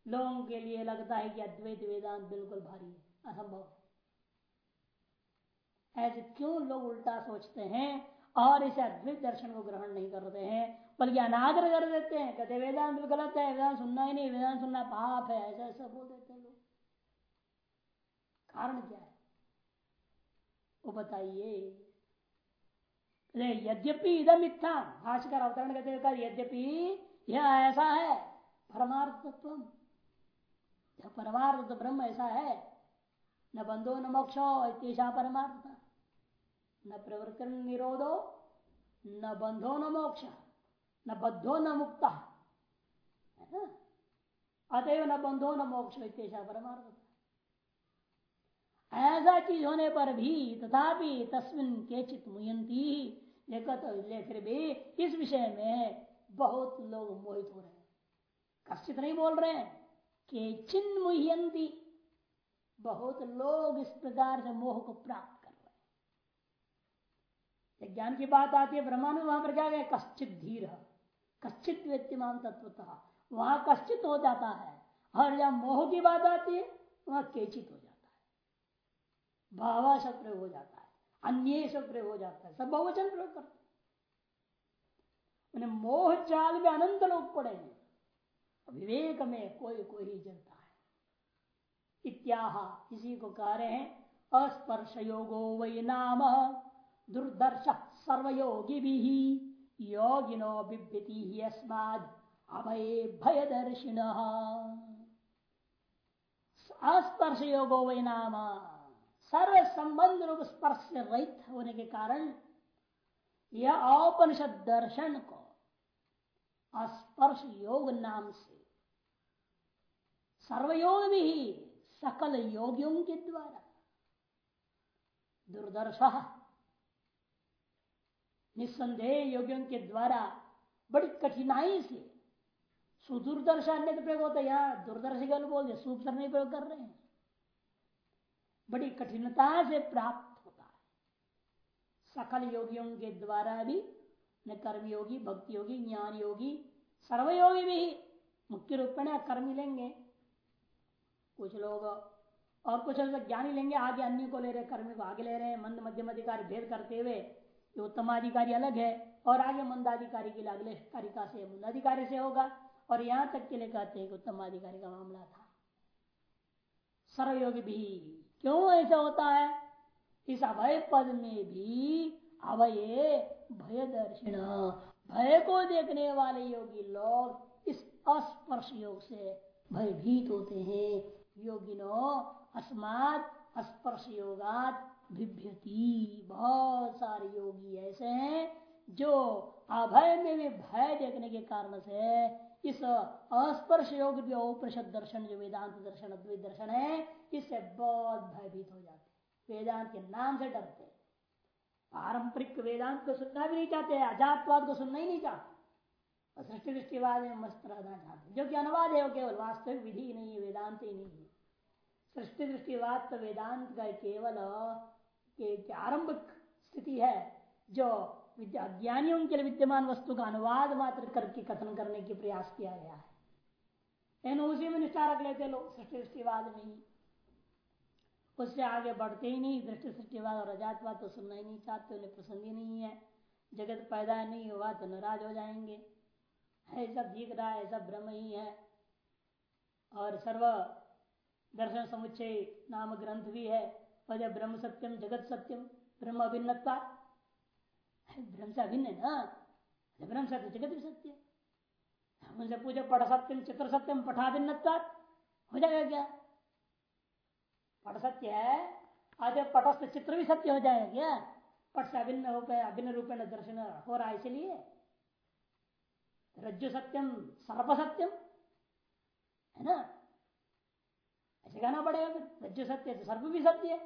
लोगों के लिए लगता है कि अद्वैत वेदांत बिल्कुल भारी है, असंभव ऐसे क्यों लोग उल्टा सोचते हैं और इसे अद्वैत दर्शन को ग्रहण नहीं करते हैं, बल्कि अनादर कर देते हैं। कहते वेदांत गलत है, वेदांत सुनना ही नहीं, वेदांत सुनना पाप है, ऐसा ऐसा बोल देते हैं लोग। कारण क्या है? वो बताइए। यद्यपि इधम इतना भाषकर अवतरण कहते यद्यपि यह ऐसा है परमार्थ तत्व परमार्थ ब्रह्म ऐसा है। न बंधो न मोक्षो इतना परमार्थ। न प्रवर्तन निरोधो, न बंधो न मोक्ष, न बद्धो न मुक्ता। अतएव न बंधो न मोक्ष इतना परमार्थ। ऐसा चीज़ होने पर भी तथापि तस्मिन केचित मुयंती फिर भी इस विषय में बहुत लोग मोहित हो रहे हैं। कश्चित नहीं बोल रहे हैं। केचिन मुहंती बहुत लोग इस प्रकार से मोह को प्राप्त कर रहे हैं। ज्ञान की बात आती है, ब्रह्मांड वहाँ पर क्या गए कश्चित धीर कश्चित व्यक्तिमान तत्वतः वहाँ कश्चित हो जाता है, और जब मोह की बात आती है, वहाँ केचित हो जाता है। भावा शब्द हो जाता है, अन्य सब प्रयोग हो जाता है, सब बहुवचन प्रयोग करते मोह जाल में अनंत लोग पड़े हैं। विवेक में कोई कोई ही जलता है इत्याह। इसी को कह रहे हैं अस्पर्श योगो वही नाम, दुर्दर्श सर्वयोगी भी योगिनो बिभ्यति ही अस्माद अभय भय दर्शिन अस्पर्श योगो वही नाम। सर्व संबंध रूप स्पर्श से रहित होने के कारण यह औपनिषद दर्शन को स्पर्श योग नाम से सर्वयोग भी सकल योगियों के द्वारा। दुर्दर्श। निस्संदेह योगियों के द्वारा बड़ी कठिनाई से सुदूरदर्श अन्य प्रयोग होता है। यहाँ दूरदर्शी बोल दिया सूप नहीं प्रयोग कर रहे हैं। बड़ी कठिनता से प्राप्त होता है। सकल योगियों के द्वारा भी न कर्म योगी भक्ति योगी ज्ञान योगी सर्वयोगी भी मुख्य रूप में कर्म लेंगे। कुछ लोग और कुछ ज्ञानी लेंगे, आगे अन्य को ले रहे, कर्मी को आगे ले रहे हैं मंद मध्यम अधिकारी भेद करते हुए उत्तमाधिकारी अलग है। और आगे मंदाधिकारी के लिए अगले कारिका से मंदाधिकारी से होगा। और यहाँ तक के लिए कहते हैं कि उत्तमाधिकारी का मामला था। सर्वयोगी भी, क्यों ऐसा होता है? इस अभय पद में भी अभय भय दर्शन। भय को देखने वाले योगी लोग इस अस्पर्श योग से भयभीत होते हैं। योगिनो अस्मात स्पर्श योगात विभ्यति बहुत सारे योगी ऐसे हैं जो अभय में भी भय देखने के कारण से इस अस्पर्श योग उपनिषद दर्शन, जो वेदांत दर्शन, अद्वैत दर्शन है, इससे बहुत भयभीत हो जाते वेदांत के नाम से डरते पारंपरिक वेदांत को सुनना भी नहीं चाहते, अजातवाद को सुनना ही नहीं चाहते। और सृष्टि दृष्टिवाद में मस्त रहना चाहते जो कि अनुवाद है वो केवल वास्तविक विधि नहीं है, वेदांत ही नहीं है। सृष्टि दृष्टिवाद तो वेदांत का केवल आरंभिक स्थिति है, जो अज्ञानियों के लिए विद्यमान वस्तु का अनुवाद मात्र करके कथन करने की प्रयास किया गया है। उसी में निष्ठा रख लेते लोग सृष्टि दृष्टिवाद में ही। उससे आगे बढ़ते ही नहीं, दृष्टि सृष्टिवाद और अजातवाद तो सुनना ही नहीं चाहते, उन्हें पसंद ही नहीं है। जगत पैदा नहीं हुआ तो नाराज़ हो जाएँगे। ऐसा दिख रहा है, ऐसा ब्रह्म ही है। और सर्व दर्शन समुच्चय नाम ग्रंथ भी है। और ब्रह्म सत्यम, जगत सत्यम, ब्रह्म अभिन्नता ब्रह्म से अभिन्न है ना? ब्रह्म सत्य जगत भी सत्य उनसे पूछे पट सत्यम, चित्र सत्यम पठाभिन्नता हो जाएगा क्या? पट सत्य है? आज पटस्थ चित्र भी सत्य हो जाएगा क्या? पट से अभिन्न रूप अभिन्न रूप में दर्शन हो रहा है, इसलिए। रज्जु सत्यम सर्प सत्यम है ना? ऐसे कहना पड़ेगा फिर रज्जु सत्य तो सर्प भी सत्य है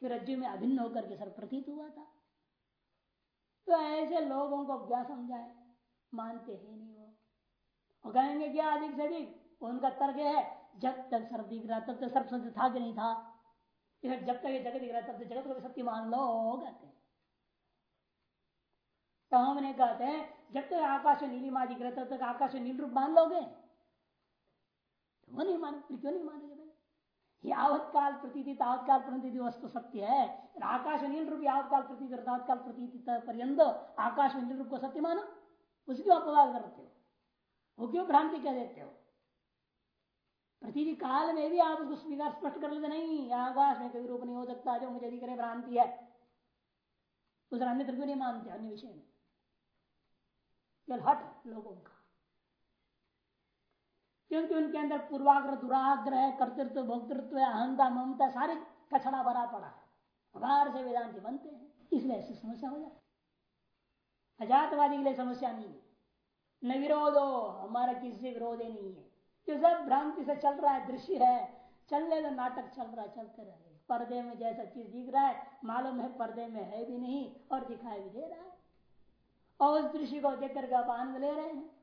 फिर रज्जु में अभिन्न होकर के सर्प प्रतीत हुआ था? तो ऐसे लोगों को क्या समझाए? मानते ही नहीं वो। और कहेंगे, क्या अधिक से अधिक? उनका तर्क है, जब तक सर्प दिख रहा, तब तक सर्प सत्य था कि नहीं था? जब तक ये जगत दिख रहा, तब तक जगत को सत्य मान लो कहते हैं। तो हमने कहते हैं जब तक आकाश में नीली माँ दिख रहा तब तक आकाश में नील रूप मान लोगे? तो वो नहीं माने, फिर क्यों नहीं मानेंगे भाई? यावत काल प्रतीति तावत काल प्रतीति वस्तु सत्य है। आकाश में नील रूप यावत काल प्रतीति तावत काल प्रतीति पर्यंत आकाश में नील रूप को सत्य मानो। उसकी अपवाद करते हो? वो क्यों भ्रांति कह देते हो? प्रतीति काल में भी आप उसको स्वीकार स्पष्ट कर लेते नहीं। आकाश में कोई रूप नहीं हो सकता जो मुझे दिख रहे, भ्रांति है। उस अन्य क्यों नहीं मानते? अन्य विषय में। हट लोगों का। क्योंकि उनके अंदर पूर्वाग्रह, दुराग्रह, कर्तृत्व, भोक्तृत्व, अहंता, ममता सारे कछड़ा भरा पड़ा है। बाहर से वेदांति बनते हैं, इसलिए ऐसी समस्या हो जाती अजातवादी के लिए समस्या नहीं है। न विरोध हो हमारा किसी से विरोध ही नहीं है। जो सब भ्रांति से चल रहा है, दृश्य है, चलने का नाटक चल रहा है, चलते रहे। पर्दे में जैसा चीज़ दिख रहा है, मालूम है पर्दे में है भी नहीं और दिखाई भी दे रहा है। और उस दृश्य को देख करके आप आनंद ले रहे हैं।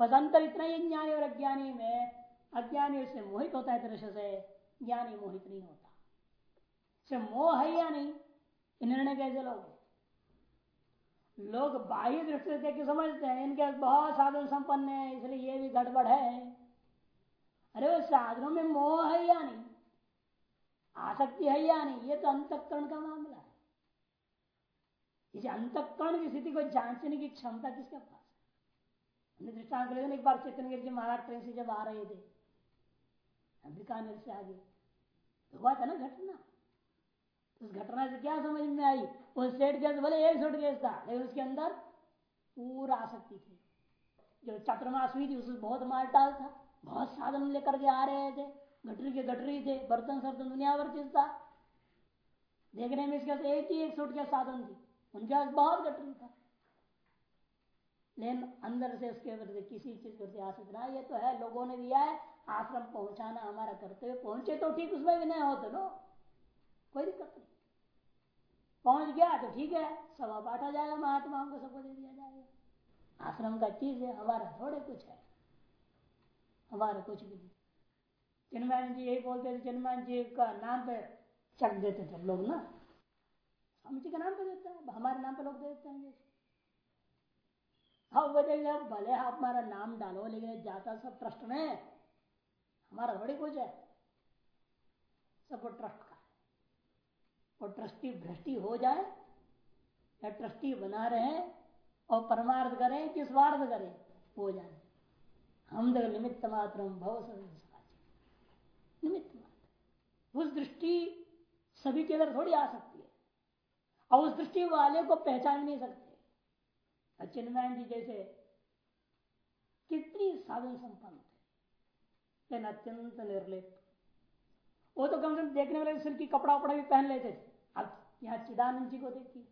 बस अंतर इतना ही ज्ञानी और अज्ञानी में, अज्ञानी उससे मोहित होता है, दृश्य से ज्ञानी मोहित नहीं होता। से मोह है या नहीं निर्णय कैसे लोग? लोग बाह्य दृष्टि से देख समझते हैं, इनके बहुत साधन संपन्न है, इसलिए ये भी गड़बड़ है। अरे वो साधनों में मोह है या नहीं? आसक्ति है या नहीं? ये तो अंतकरण का मामला इसे अंतकरण की स्थिति को जांचने की क्षमता किसके पास दृष्टांत ले एक बार चेतन जी महाराज ट्रेन से जब आ रहे थे, बीकानेर से आगे तो हुआ था ना घटना? उस घटना से क्या समझ में आई? वो सेट गैस बोले एक सूट गैस था, लेकिन उसके अंदर पूरा आसक्ति थी। जो चतुर्मास हुई थी उसमें बहुत माल टाल था, बहुत साधन लेकर के आ रहे थे गटरी के गटरी थे, बर्तन सर्तन दुनिया भर चीज़ था देखने में इसके एक ही एक सूट के साधन थी। उनके पास बहुत गटरी था। लेकिन अंदर से उसके प्रति किसी चीज़ प्रति आसित ना, ये तो है, लोगों ने दिया है, आश्रम पहुंचाना हमारा करते हुए पहुँचे तो ठीक, उसमें भी नहीं होते लो कोई दिक्कत नहीं। पहुँच गया तो ठीक है सवा बांटा जाएगा, महात्माओं को सबको दे दिया जाएगा। आश्रम का चीज़ है, हमारा थोड़े कुछ है, हमारा कुछ भी नहीं। चिन्मयान जी यही बोलते थे चिन्मयान जी का नाम पे चक देते थे लोग ना। स्वामी जी का नाम पे देते हैं हमारे नाम पे लोग देते हैं जैसे हाँ बोलेंगे भले आप हमारा नाम डालो, लेकिन जाता सब ट्रस्ट में। हमारा थोड़ी कुछ है। सब वो ट्रस्ट का। और ट्रस्टी भ्रष्टि हो जाए, या ट्रस्टी बना रहे, और परमार्थ करें कि स्वार्थ करें हो जाए। हम तो निमित्त मात्र भव निमित्त मात्र। उस दृष्टि सभी के अंदर थोड़ी आ सकती और उस दृष्टि वाले को पहचान नहीं सकते। चिन्मयन जी जैसे कितनी साधन संपन्न थे। लेकिन अत्यंत निर्लिप्त। वो तो कम से कम देखने वाले सिर की कपड़ा वपड़ा भी पहन लेते थे। अब यहाँ चिदानंद जी को देखिए।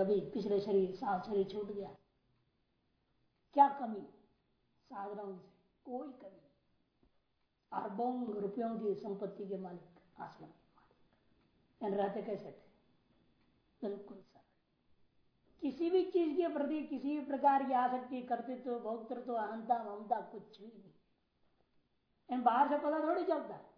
अभी पिछले शरीर, सात शरीर छूट गया। क्या कमी? साधनों से कोई कमी अरबों रुपयों की संपत्ति के मालिक आसमान मालिक रहते कैसे थे बिल्कुल सर। किसी भी चीज़ के प्रति किसी भी प्रकार की आसक्ति, कर्तृत्व, भोक्तृत्व, अहंता, ममता कुछ भी नहीं। बाहर से पता थोड़ी चलता है।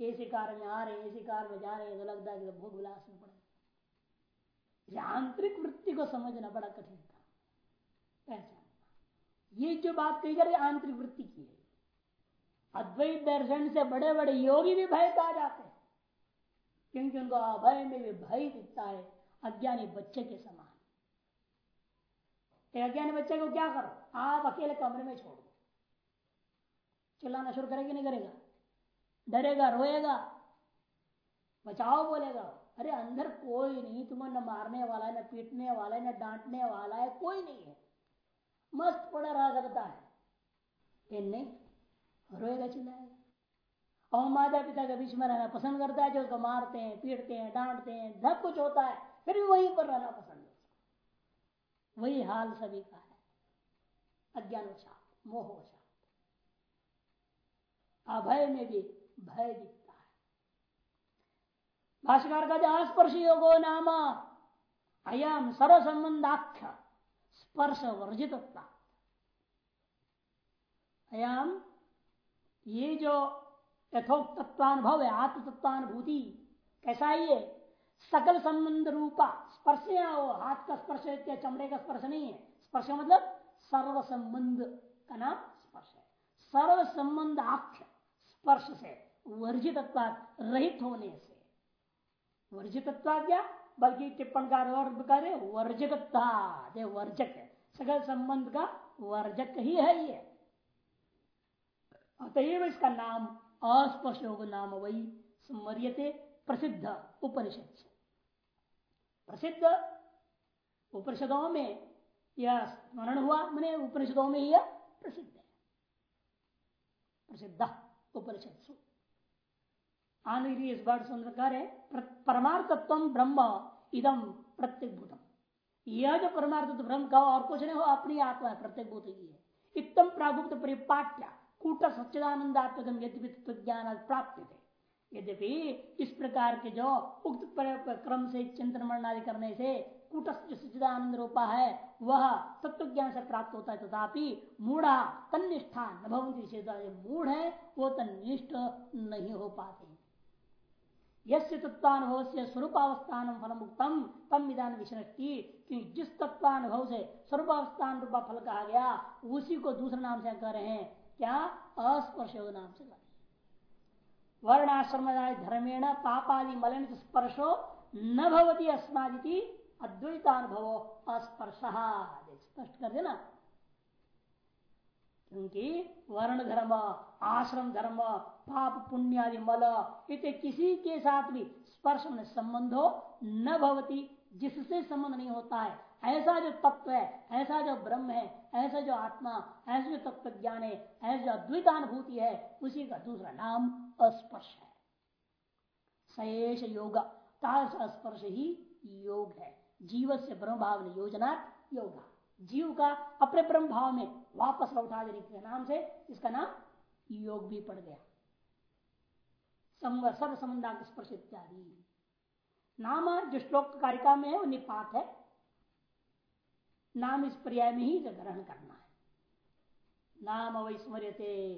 इसी कार में आ रहे इसी कार में जा रहे तो लगता है कि तो भोग विलास में पड़े। आंतरिक वृत्ति को समझना बड़ा कठिन था। पहचान। ये जो बात कही जा रही आंतरिक वृत्ति की है। अद्वैत दर्शन से बड़े बड़े योगी भी भय आ जाते हैं। क्योंकि उनको अभय में भी भय दिखता है, अज्ञानी बच्चे के समान। अज्ञानी बच्चे को क्या करो? आप अकेले कमरे में छोड़ दो। चिल्लाना शुरू करेगा, नहीं करेगा। डरेगा, रोएगा। बचाओ, बोलेगा। अरे, अंदर कोई नहीं, तुम्हें न मारने वाला है, न पीटने वाला है, न डांटने वाला है, कोई नहीं है। मस्त पड़ा रह सकता है। नहीं, रोएगा, चिल्लाएगा। और माता पिता के बीच में रहना पसंद करता है, जो उसको मारते हैं, पीटते हैं, डांटते हैं, सब कुछ होता है, फिर भी वहीं पर रहना पसंद है। वही हाल सभी का है। मोहवशात अभय में भी भय दिखता है। भाष्यकार का स्पर्श योगो नाम अयम सर्व संबंधाख्य स्पर्श वर्जित अयम ये जो यथोक्त तत्वानुभव है आत्म तत्वानुभूति कैसा है ये? सकल संबंध रूपा, स्पर्श हो हाथ का स्पर्श है चमड़े का स्पर्श नहीं है? स्पर्श मतलब सर्व संबंध का नाम स्पर्श है। सर्व संबंध आख्य, स्पर्श से वर्जित रहित होने से। वर्जित क्या? बल्कि टिप्पणकार और करे वर्जकता वर्जक है। सकल संबंध का वर्जक ही है ये। अतएव इसका नाम अस्पर्श योग नाम वही स्मरियते प्रसिद्ध उपनिषद से। प्रसिद्ध उपनिषदों में यह स्मरण हुआ, मैंने उपनिषदों में यह प्रसिद्ध है। प्रसिद्ध उपनिषद आनगिरी इस बार सुंदर कर है परमार्थत्व ब्रह्म इदम प्रत्येक भूतम यह जो परमार्थ ब्रह्म का और कुछ नहीं हो, अपनी आत्मा है प्रत्येक भूत ही है। इतम प्रागुप्त परिपाट्य कूट सच्चिदानंदात्मक यद्यपि ज्ञान प्राप्त थे यद्यपि इस प्रकार के जो उक्त क्रम से, चिंतन मरण करने से कूटस्थ सच्चिदानंद रूपा है, वह तत्व ज्ञान से प्राप्त होता है, तथापि मूढ़ा तनिष्ठा न भवंती मूढ़ है, वो तनिष्ठ नहीं हो पाते। यस्य तत्वानुभव से स्वरूपावस्थान फल मुक्तम तम विधान विष्णि क्योंकि जिस तत्वानुभव से स्वरूपावस्थान रूपा फल कहा गया, उसी को दूसरे नाम से कह रहे हैं क्या अस्पर्श नाम से वर्ण आश्रम धर्मेण पापादि मलिन स्पर्शो न भवती अस्मादिति अद्वैतानुभव अस्पर्श स्पष्ट कर देना। क्योंकि वर्ण धर्म आश्रम धर्म पाप पुण्यादि मल इतने किसी के साथ भी स्पर्श में संबंध हो, न भवती, जिससे संबंध नहीं होता है ऐसा जो तत्व है, ऐसा जो ब्रह्म है, ऐसा जो आत्मा, ऐसा जो तत्व ज्ञान है, ऐसा जो अद्वैतानुभूति है, उसी का दूसरा नाम अस्पर्श है। सहेश योग स्पर्श ही योग है। जीव से ब्रह्म भाव योजना योगा। जीव का अपने ब्रह्म भाव में वापस लौटा देने के नाम से इसका नाम योग भी पड़ गया। सर्व संबंधा स्पर्श इत्यादि। नाम जो श्लोक कारिका में है, वो निपात है। नाम इस पर्याय में ही ग्रहण करना है। नाम वैस्मर्यते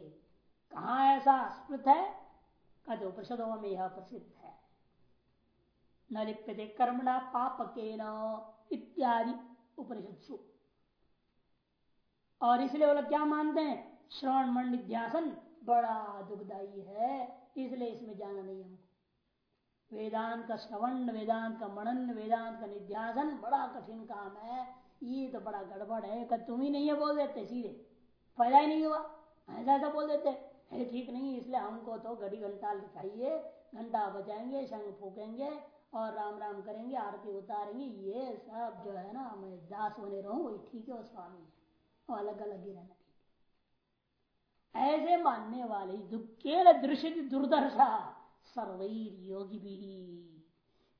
कहा ऐसा स्मृत है? कद उपनिषदों में यह प्रसिद्ध है। न लिप्यते कर्मणा पाप के इत्यादि उपनिषद और इसलिए वो लोग क्या मानते हैं? श्रवण मन बड़ा दुखदायी है, इसलिए इसमें जाना नहीं हमको। वेदांत का श्रवण, वेदांत का मनन, वेदांत का निध्यासन बड़ा कठिन काम है। ये तो बड़ा गड़बड़ है तुम ही नहीं है बोल देते सीधे। फ़ायदा ही नहीं हुआ। ऐसा ऐसा बोल देते। है ठीक नहीं इसलिए हमको तो घड़ी घंटा चाहिए। घंटा बजाएँगे, शंख फूकेंगे और राम राम करेंगे, आरती उतारेंगे। ये सब जो है ना, मैं दास बने रहूँ, वही ठीक है वो स्वामी है। अलग अलग ही रहना ठीक ऐसे मानने वाले दुखे दृश्य दुर्दर्शा सर्वैर योगी भी।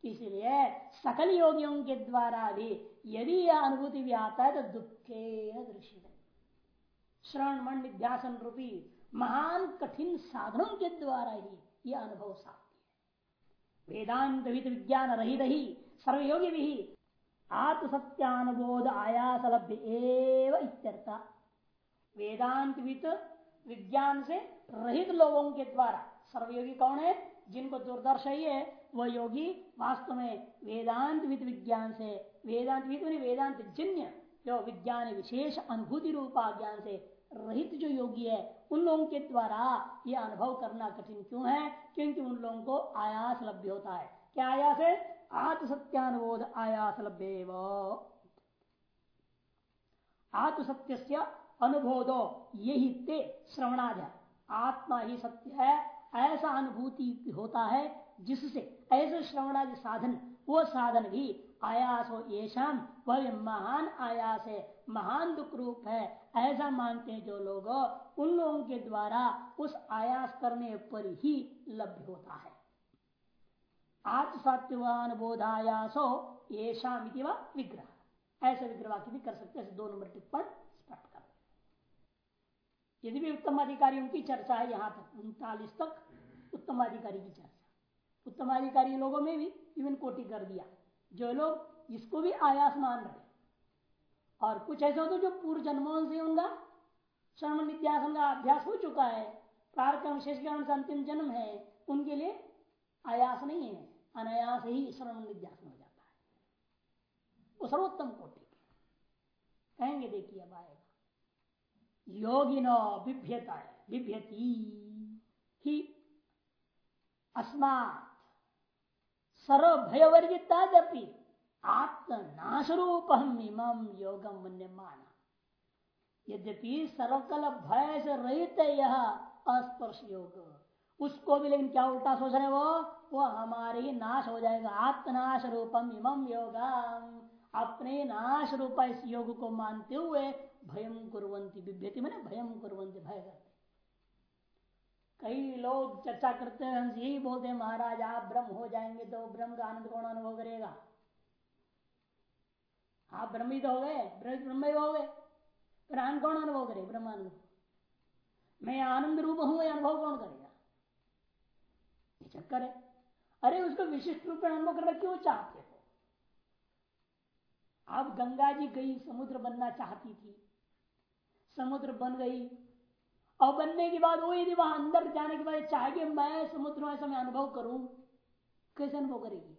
इसलिए सकल योगियों के द्वारा भी यदि यह अनुभूति भी आता है तो दुखे दृश्य श्रवण, मंड, ध्यासन रूपी महान कठिन साधनों के द्वारा ही यह अनुभव साध्य है। वेदांत विज्ञान रहित ही सर्वयोगी भी आत्मसत्यानुबोध आयास लभ्य एवं वेदांत विज्ञान से रहित लोगों के द्वारा सर्वयोगी कौन है? जिनको दूरदर्श है वह योगी वास्तव में वेदांत विद विज्ञान से, वेदांत विद वेदांत जन्य, जो विज्ञान विशेष अनुभूति रूपा ज्ञान से रहित जो योगी है, उन लोगों के द्वारा यह अनुभव करना कठिन क्यों है? क्योंकि उन लोगों को आयास लभ्य होता है। क्या आयास है? आत्मसत्यानुबोध आयास लभ्य आत्मसत्य अनुभोदो यही ते श्रवणाध्या आत्मा ही सत्य है, ऐसा अनुभूति होता है जिससे ऐसे श्रवणादि साधन, वो साधन भी आयास हो ये शाम वह महान आयास है महान दुख रूप है, ऐसा मानते जो लोग उन लोगों के द्वारा उस आयास करने पर ही लभ्य होता है। आज सत्यवान ये शाम विग्रह। ऐसे विग्रह वाक्य भी कर सकते हैं दो नंबर टिप्पण स्पष्ट कर यदि भी उत्तम अधिकारियों की चर्चा है, यहाँ तक उनतालीस तक उत्तम अधिकारी की चर्चा उत्तम अधिकारी लोगों में भी इवन कोटि कर दिया। जो लोग इसको भी आयास मान रहे। और कुछ ऐसे होते जो पूर्व जन्मों से उनका श्रवण नित्यासन का अभ्यास हो चुका है। प्रारकम शेष से अंतिम जन्म है। उनके लिए आयास नहीं है। अनायास ही श्रवण निध्यासन हो जाता है। वो सर्वोत्तम कोटि कहेंगे, देखिए अब आएगा। योगी नो बिभ्यता बिभ्यती ही अस्मात सर्व भयवर्जितादपि आत्मनाश रूप हम इमम योगम माना यद्यपि सर्वकल भय से रहित है यह अस्पर्श योग उसको भी लेकिन क्या उल्टा सोच रहे वो? वो हमारे नाश हो जाएगा आत्मनाश रूपम इमम योगम। अपने नाश रूप इस योग को मानते हुए भयम कुरंती बिभ्यति मैंने भयम कुरंती भय। करते कई लोग चर्चा करते हैं हमसे यही बोलते हैं, महाराज, आप ब्रह्म हो जाएँगे तो ब्रह्म का आनंद कौन अनुभव करेगा? आप ब्रह्म ही तो हो गए, ब्रह्म ही हो गए फिर आनंद कौन अनुभव करे, ब्रह्मानंद? मैं आनंद रूप हूँ अनुभव कौन करेगा? ये चक्कर है। अरे, उसको विशिष्ट रूप में अनुभव करना क्यों चाहते हो? आप गंगा जी गई समुद्र बनना चाहती थी, समुद्र बन गई और बनने के बाद वो यदि वहाँ अंदर जाने के बाद चाहे मैं समुद्र में समय अनुभव करूँ, कैसे अनुभव करेगी?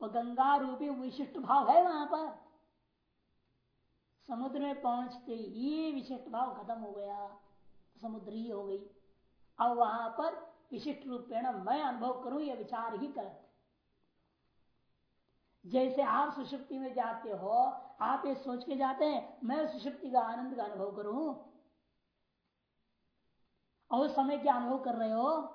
वो गंगा रूपी विशिष्ट भाव है वहाँ पर। समुद्र में पहुँचते ही विशिष्ट भाव खत्म हो गया समुद्र ही हो गई। अब वहाँ पर विशिष्ट रूपेण मैं अनुभव करूँ यह विचार ही करते जैसे आप सुषुप्ति में जाते हो, आप ये सोच के जाते हैं, मैं सुषुप्ति का आनंद का अनुभव करूँ और उस समय क्या अनुभव कर रहे हो?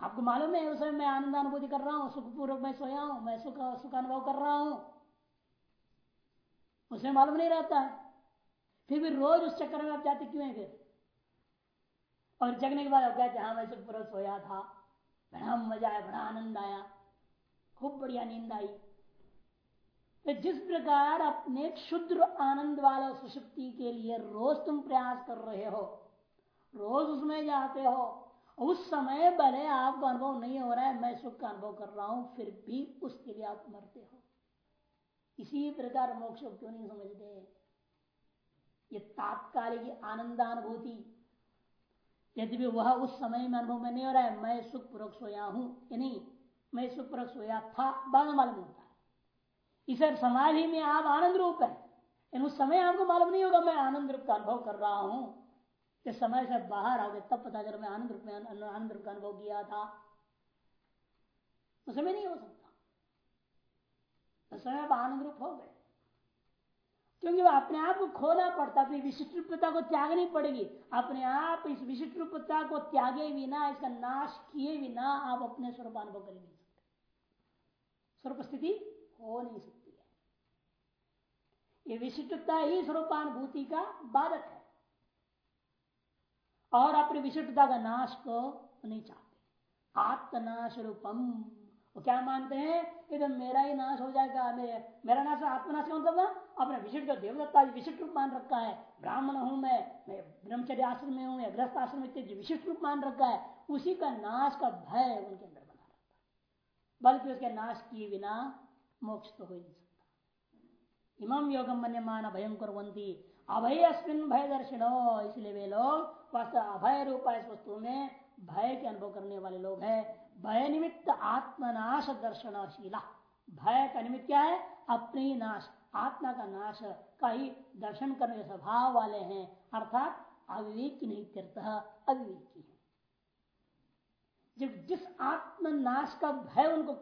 आपको मालूम है, उस समय मैं आनंद अनुभूति कर रहा हूँ, सुखपूर्वक मैं सोया हूँ, मैं सुख सुख अनुभव कर रहा हूँ। उसे मालूम नहीं रहता है। फिर भी रोज उस चक्कर में आप जाते क्यों है फिर? और जगने के बाद आप कहते हाँ मैं सुखपूर्वक सोया था, बड़ा मज़ा आया, बड़ा आनंद आया, खूब बढ़िया नींद आई। तो जिस प्रकार अपने क्षुद्र आनंद वाला सुशक्ति के लिए रोज तुम प्रयास कर रहे हो रोज उसमें जाते हो। उस समय भले आपको अनुभव नहीं हो रहा है, मैं सुख का अनुभव कर रहा हूँ, फिर भी उसके लिए आप मरते हो। इसी प्रकार मोक्ष क्यों नहीं समझते? ये तात्कालिक आनंदानुभूति। यदि भी वह उस समय में अनुभव में नहीं हो रहा है, मैं सुख पूर्वक सोया हूँ या नहीं? मैं सुख पूर्वक सोया था, बाद में मालूम होता है। इसे समाधि में आप आनंद रूप है उस समय आपको मालूम नहीं होगा, मैं आनंद रूप का अनुभव कर रहा हूँ। कि समय से बाहर आओगे तब पता चलो मैं आनंद रूप में आनंद रूप का अनुभव किया था। उस समय नहीं हो सकता। उस समय आप आनंद रूप हो गए। क्योंकि वो अपने आप को खोना पड़ता, अपनी विशिष्ट रूपता को त्यागनी पड़ेगी। अपने आप इस विशिष्ट रूपता को त्यागे बिना, इसका नाश किए बिना आप अपने स्वरूप अनुभव कर नहीं सकते। स्वरूप स्थिति हो नहीं सकती है। ये विशिष्टता ही स्वरूपानुभूति का बाधक है। और अपनी विशिष्टता का नाश को नहीं चाहते। आत्मनाश रूपम वो क्या मानते हैं? तो मेरा ही नाश हो जाएगा, मेरे, मेरा नाश, आत्मनाश का मतलब ना, अपने विशिष्ट देवदत्ता विशिष्ट रूप मान रखा है। ब्राह्मण हूँ मैं मैं ब्रह्मचर्य आश्रम में हूँ या ग्रस्त आश्रम में विशिष्ट रूप मान रखा है, उसी का नाश का भय उनके अंदर बना रहता बल्कि उसके नाश किए बिना मोक्ष तो हो ही नहीं सकता। इमम योगम मन मान भयं कुरंती अभय अस्मिन भय दर्शनो इसलिए वे लोग वास्तव अभय रूप इस वस्तु में भय के अनुभव करने वाले लोग हैं। भय निमित्त आत्मनाश दर्शनशीला। भय का निमित्त क्या है? अपने नाश, आत्मा का नाश का ही दर्शन करने के स्वभाव वाले हैं। अर्थात अविवेक नहीं तीर्थ, अविवेकी। है जब जिस आत्मनाश का भय उनको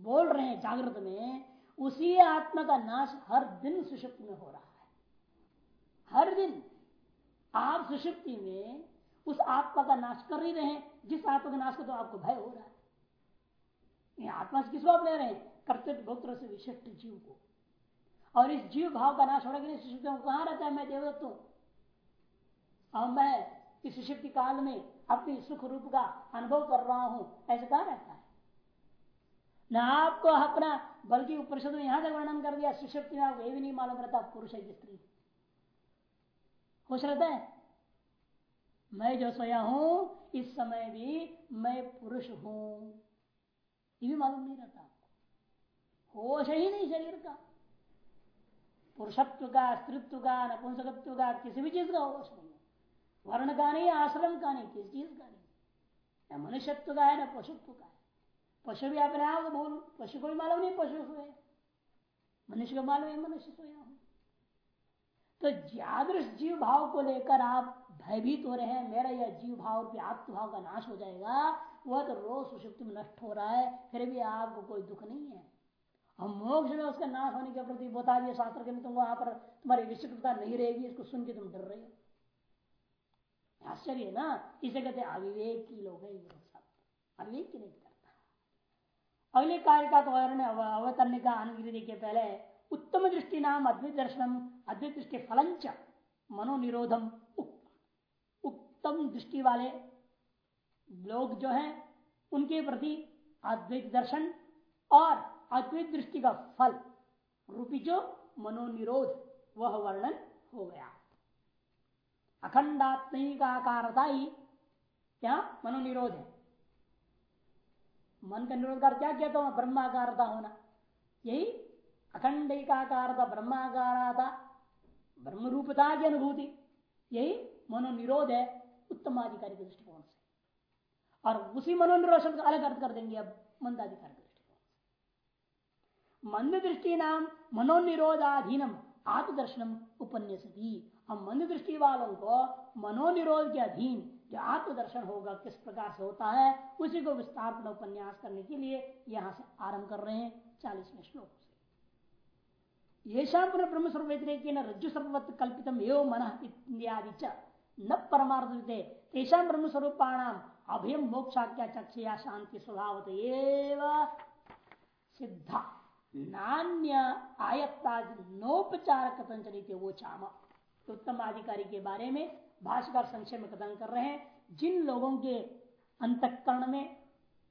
बोल रहे हैं जागृत में, उसी आत्मा का नाश हर दिन सुषुप्त में हो रहा है। हर दिन आप सुषुप्ति में उस आत्मा का नाश कर ही रहे हैं। जिस आत्मा का नाश कर तो आपको भय हो रहा है। ये आत्मा से किसको आप ले रहे हैं? कर्तव्य भोक्तर से विशिष्ट जीव को। और इस जीव भाव का नाश होने के लिए सुषुप्ति कहाँ रहता है? मैं देवदत्त हूँ। और मैं इस सुषुप्ति काल में अपने सुख रूप का अनुभव कर रहा हूँ। ऐसे कहा रहता है? ना आपको अपना बल्कि उपनिषद में यहाँ तक वर्णन कर दिया सुषुप्ति में आपको ये भी नहीं मालूम रहता, पुरुष है कि स्त्री। खुश रहता है? मैं जो सोया हूँ, इस समय भी मैं पुरुष हूँ। ये भी मालूम नहीं रहता आपको। होश ही नहीं शरीर का। पुरुषत्व का, स्त्रित्व का, नपुंसकत्व का, किसी भी चीज़ का होश नहीं वर्ण का नहीं, आश्रम का नहीं, किसी चीज़ का नहीं। न मनुष्यत्व का है, न पशुत्व का है। पशु भी अपने आप बोल, पशु को भी मालूम नहीं, पशु सोए। मनुष्य को मालूम है, मनुष्य सोया हूँ। तो जादृश जीव भाव को लेकर आप भयभीत हो रहे हैं, मेरा यह जीव भाव और आत्मभाव का नाश हो जाएगा, वह तो रोज सुषुप्ति में नष्ट हो रहा है, फिर भी आपको कोई दुख नहीं है। हम मोक्ष में उसका नाश होने के प्रति बता दिए शास्त्र के तुम वहाँ पर तुम्हारी विशिष्टता नहीं रहेगी, इसको सुन के तुम डर रहे हो। आश्चर्य ना? इसे कहते अविवेक की लोग है अविवेक की नहीं करता अगले कार्य का वर्ण अवतरने का अनुग्रह के पहले उत्तम दृष्टि नाम अद्वित दर्शनम अद्वित दृष्टि फलंच मनोनिरोधम उत्तम दृष्टि वाले लोग जो हैं, उनके प्रति अद्वैत दर्शन और अद्वैत दृष्टि का फल रूपी जो मनोनिरोध, वह वर्णन हो गया। अखंडात्मिक आकारता ही क्या? मनोनिरोध है। मन का निरोध का क्या कहता हूँ ब्रह्माकारता होना। यही अखंड एकाकारता ब्रह्माकारता ब्रह्म रूपता की अनुभूति। यही मनोनिरोध है उत्तम अधिकारी के दृष्टिकोण से। और उसी मनोनिरोधन का अलग अर्थ कर देंगे अब मंदाधिकारी के दृष्टिकोण मंद दृष्टि नाम मनोनिरोधाधीनम, आत्मदर्शनम उपन्यासती। हम मंद दृष्टि वालों को मनोनिरोध के अधीन जो आत्मदर्शन होगा, किस प्रकार से होता है, उसी को विस्तार उपन्यास करने के लिए यहाँ से आरंभ कर रहे हैं चालीसवें श्लोक। ये ब्रह्म स्वरूप व्यतिरेक रज्जु सर्वत कल्पित एवं मन इत्यादि च न परमार्थ तेषा ब्रह्म स्वरूपाणाम अभयम मोक्षाख्या चक्षया शांति स्वभाव सिद्धा। नान्य आयत्ता नोपचार कथन चलित वो चाम उत्तम अधिकारी के बारे में भाषाकार संक्षेप में कथन कर रहे हैं। जिन लोगों के अंतकरण में,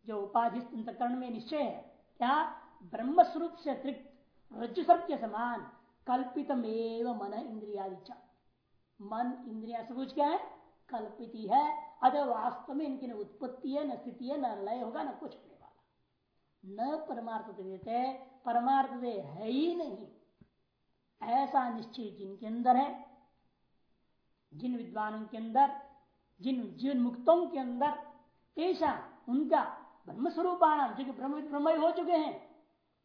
जो उपाधि अंतकरण में निश्चय है, क्या ब्रह्म स्वरूप से अतिरिक्त रज्जु सर्प के समान कल्पितम एवं मन इंद्रिया मन इंद्रिया सब कुछ क्या है? कल्पित ही है। अगर वास्तव में इनकी न उत्पत्ति है, न स्थिति है, न लय होगा, न कुछ होने वाला। न परमार्थ देते परमार्थ दे है ही नहीं। ऐसा निश्चय जिनके अंदर है, जिन विद्वानों के अंदर, जिन जीवन मुक्तों के अंदर ऐसा उनका ब्रह्म स्वरूपान जो कि ब्रह्म ब्रह्म हो चुके हैं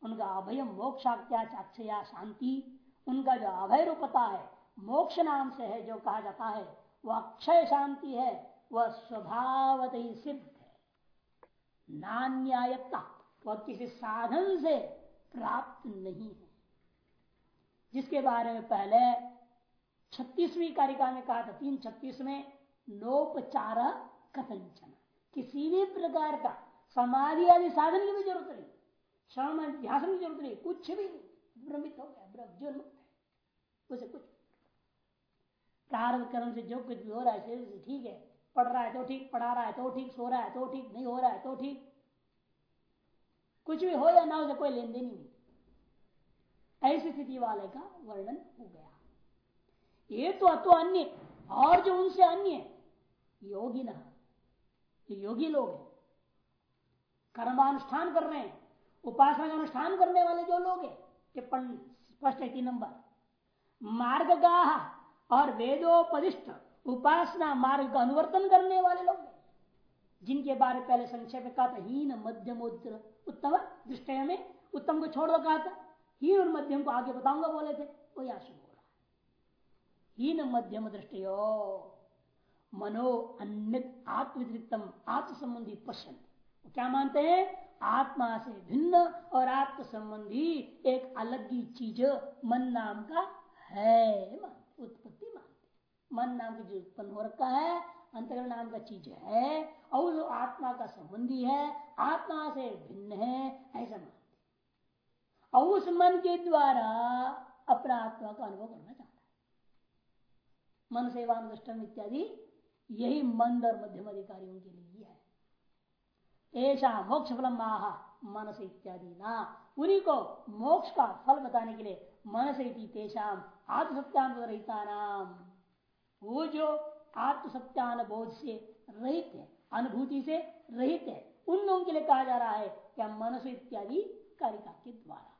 उनका अभय मोक्षाख्या शांति, उनका जो अभय रूपता है, मोक्ष नाम से है जो कहा जाता है, वह अक्षय शांति है, वह स्वभावत ही सिद्ध है। नान्यायता वह किसी साधन से प्राप्त नहीं है। जिसके बारे में पहले छत्तीसवीं कारिका में कहा था, तीन छत्तीस में नोपचार कथंचन किसी भी प्रकार का समाधि आदि साधन की भी ज़रूरत नहीं। श्रवण ध्यान की ज़रूरत नहीं कुछ भी भ्रमित हो गया ब्रह्म जो मुक्त है, उसे कुछ प्रारंभ कर्म से जो कुछ भी हो रहा है ठीक है, पढ़ रहा है तो ठीक, पढ़ा रहा है तो ठीक, सो रहा है तो ठीक, नहीं हो रहा है तो ठीक, कुछ भी हो या ना हो कोई लेन देन ही नहीं। ऐसी स्थिति वाले का वर्णन हो गया। ये तो अतो अन्य, और जो उनसे अन्य योगी न योगी लोग हैं, कर्मानुष्ठान कर रहे हैं उपासना का अनुष्ठान करने वाले जो लोग हैं, टिप्पणी, स्पष्ट है तीन नंबर। मार्ग गाह और वेदोपदिष्ट उपासना मार्ग का अनुवर्तन करने वाले लोग जिनके बारे पहले संक्षेप में कहा था, हीन मध्यम उत्तम दृष्टि में उत्तम को छोड़ दो कहा था। हीन और मध्यम को आगे बताऊँगा बोले थे वो यहाँ शुरू हो रहा हीन मध्यम दृष्टि मनो अन्य आत्मव्यतिरिक्तम आत्म संबंधी पश्चिम क्या मानते हैं? आत्मा से भिन्न और आत्म संबंधी एक अलग ही चीज़ मन नाम का है उत्पत्ति मानते मन नाम की जो उत्पन्न हो रखा है अंतरण नाम का चीज़ है, और जो आत्मा का संबंधी है, आत्मा से भिन्न है, ऐसा मानते और उस मन के द्वारा अपना आत्मा का अनुभव करना चाहता है। मन सेवानुष्टम इत्यादि, यही मंद और मध्यम अधिकारियों के लिए ऐसा मोक्ष फलम मनस इत्यादि ना। उन्हीं को मोक्ष का फल बताने के लिए मनस तेषाम आत्मसत्यान रहता नाम वो जो आत्मसत्यान बोध से रहित है अनुभूति से रहित है उन लोगों के लिए कहा जा रहा है क्या मनस इत्यादि कारिका के द्वारा।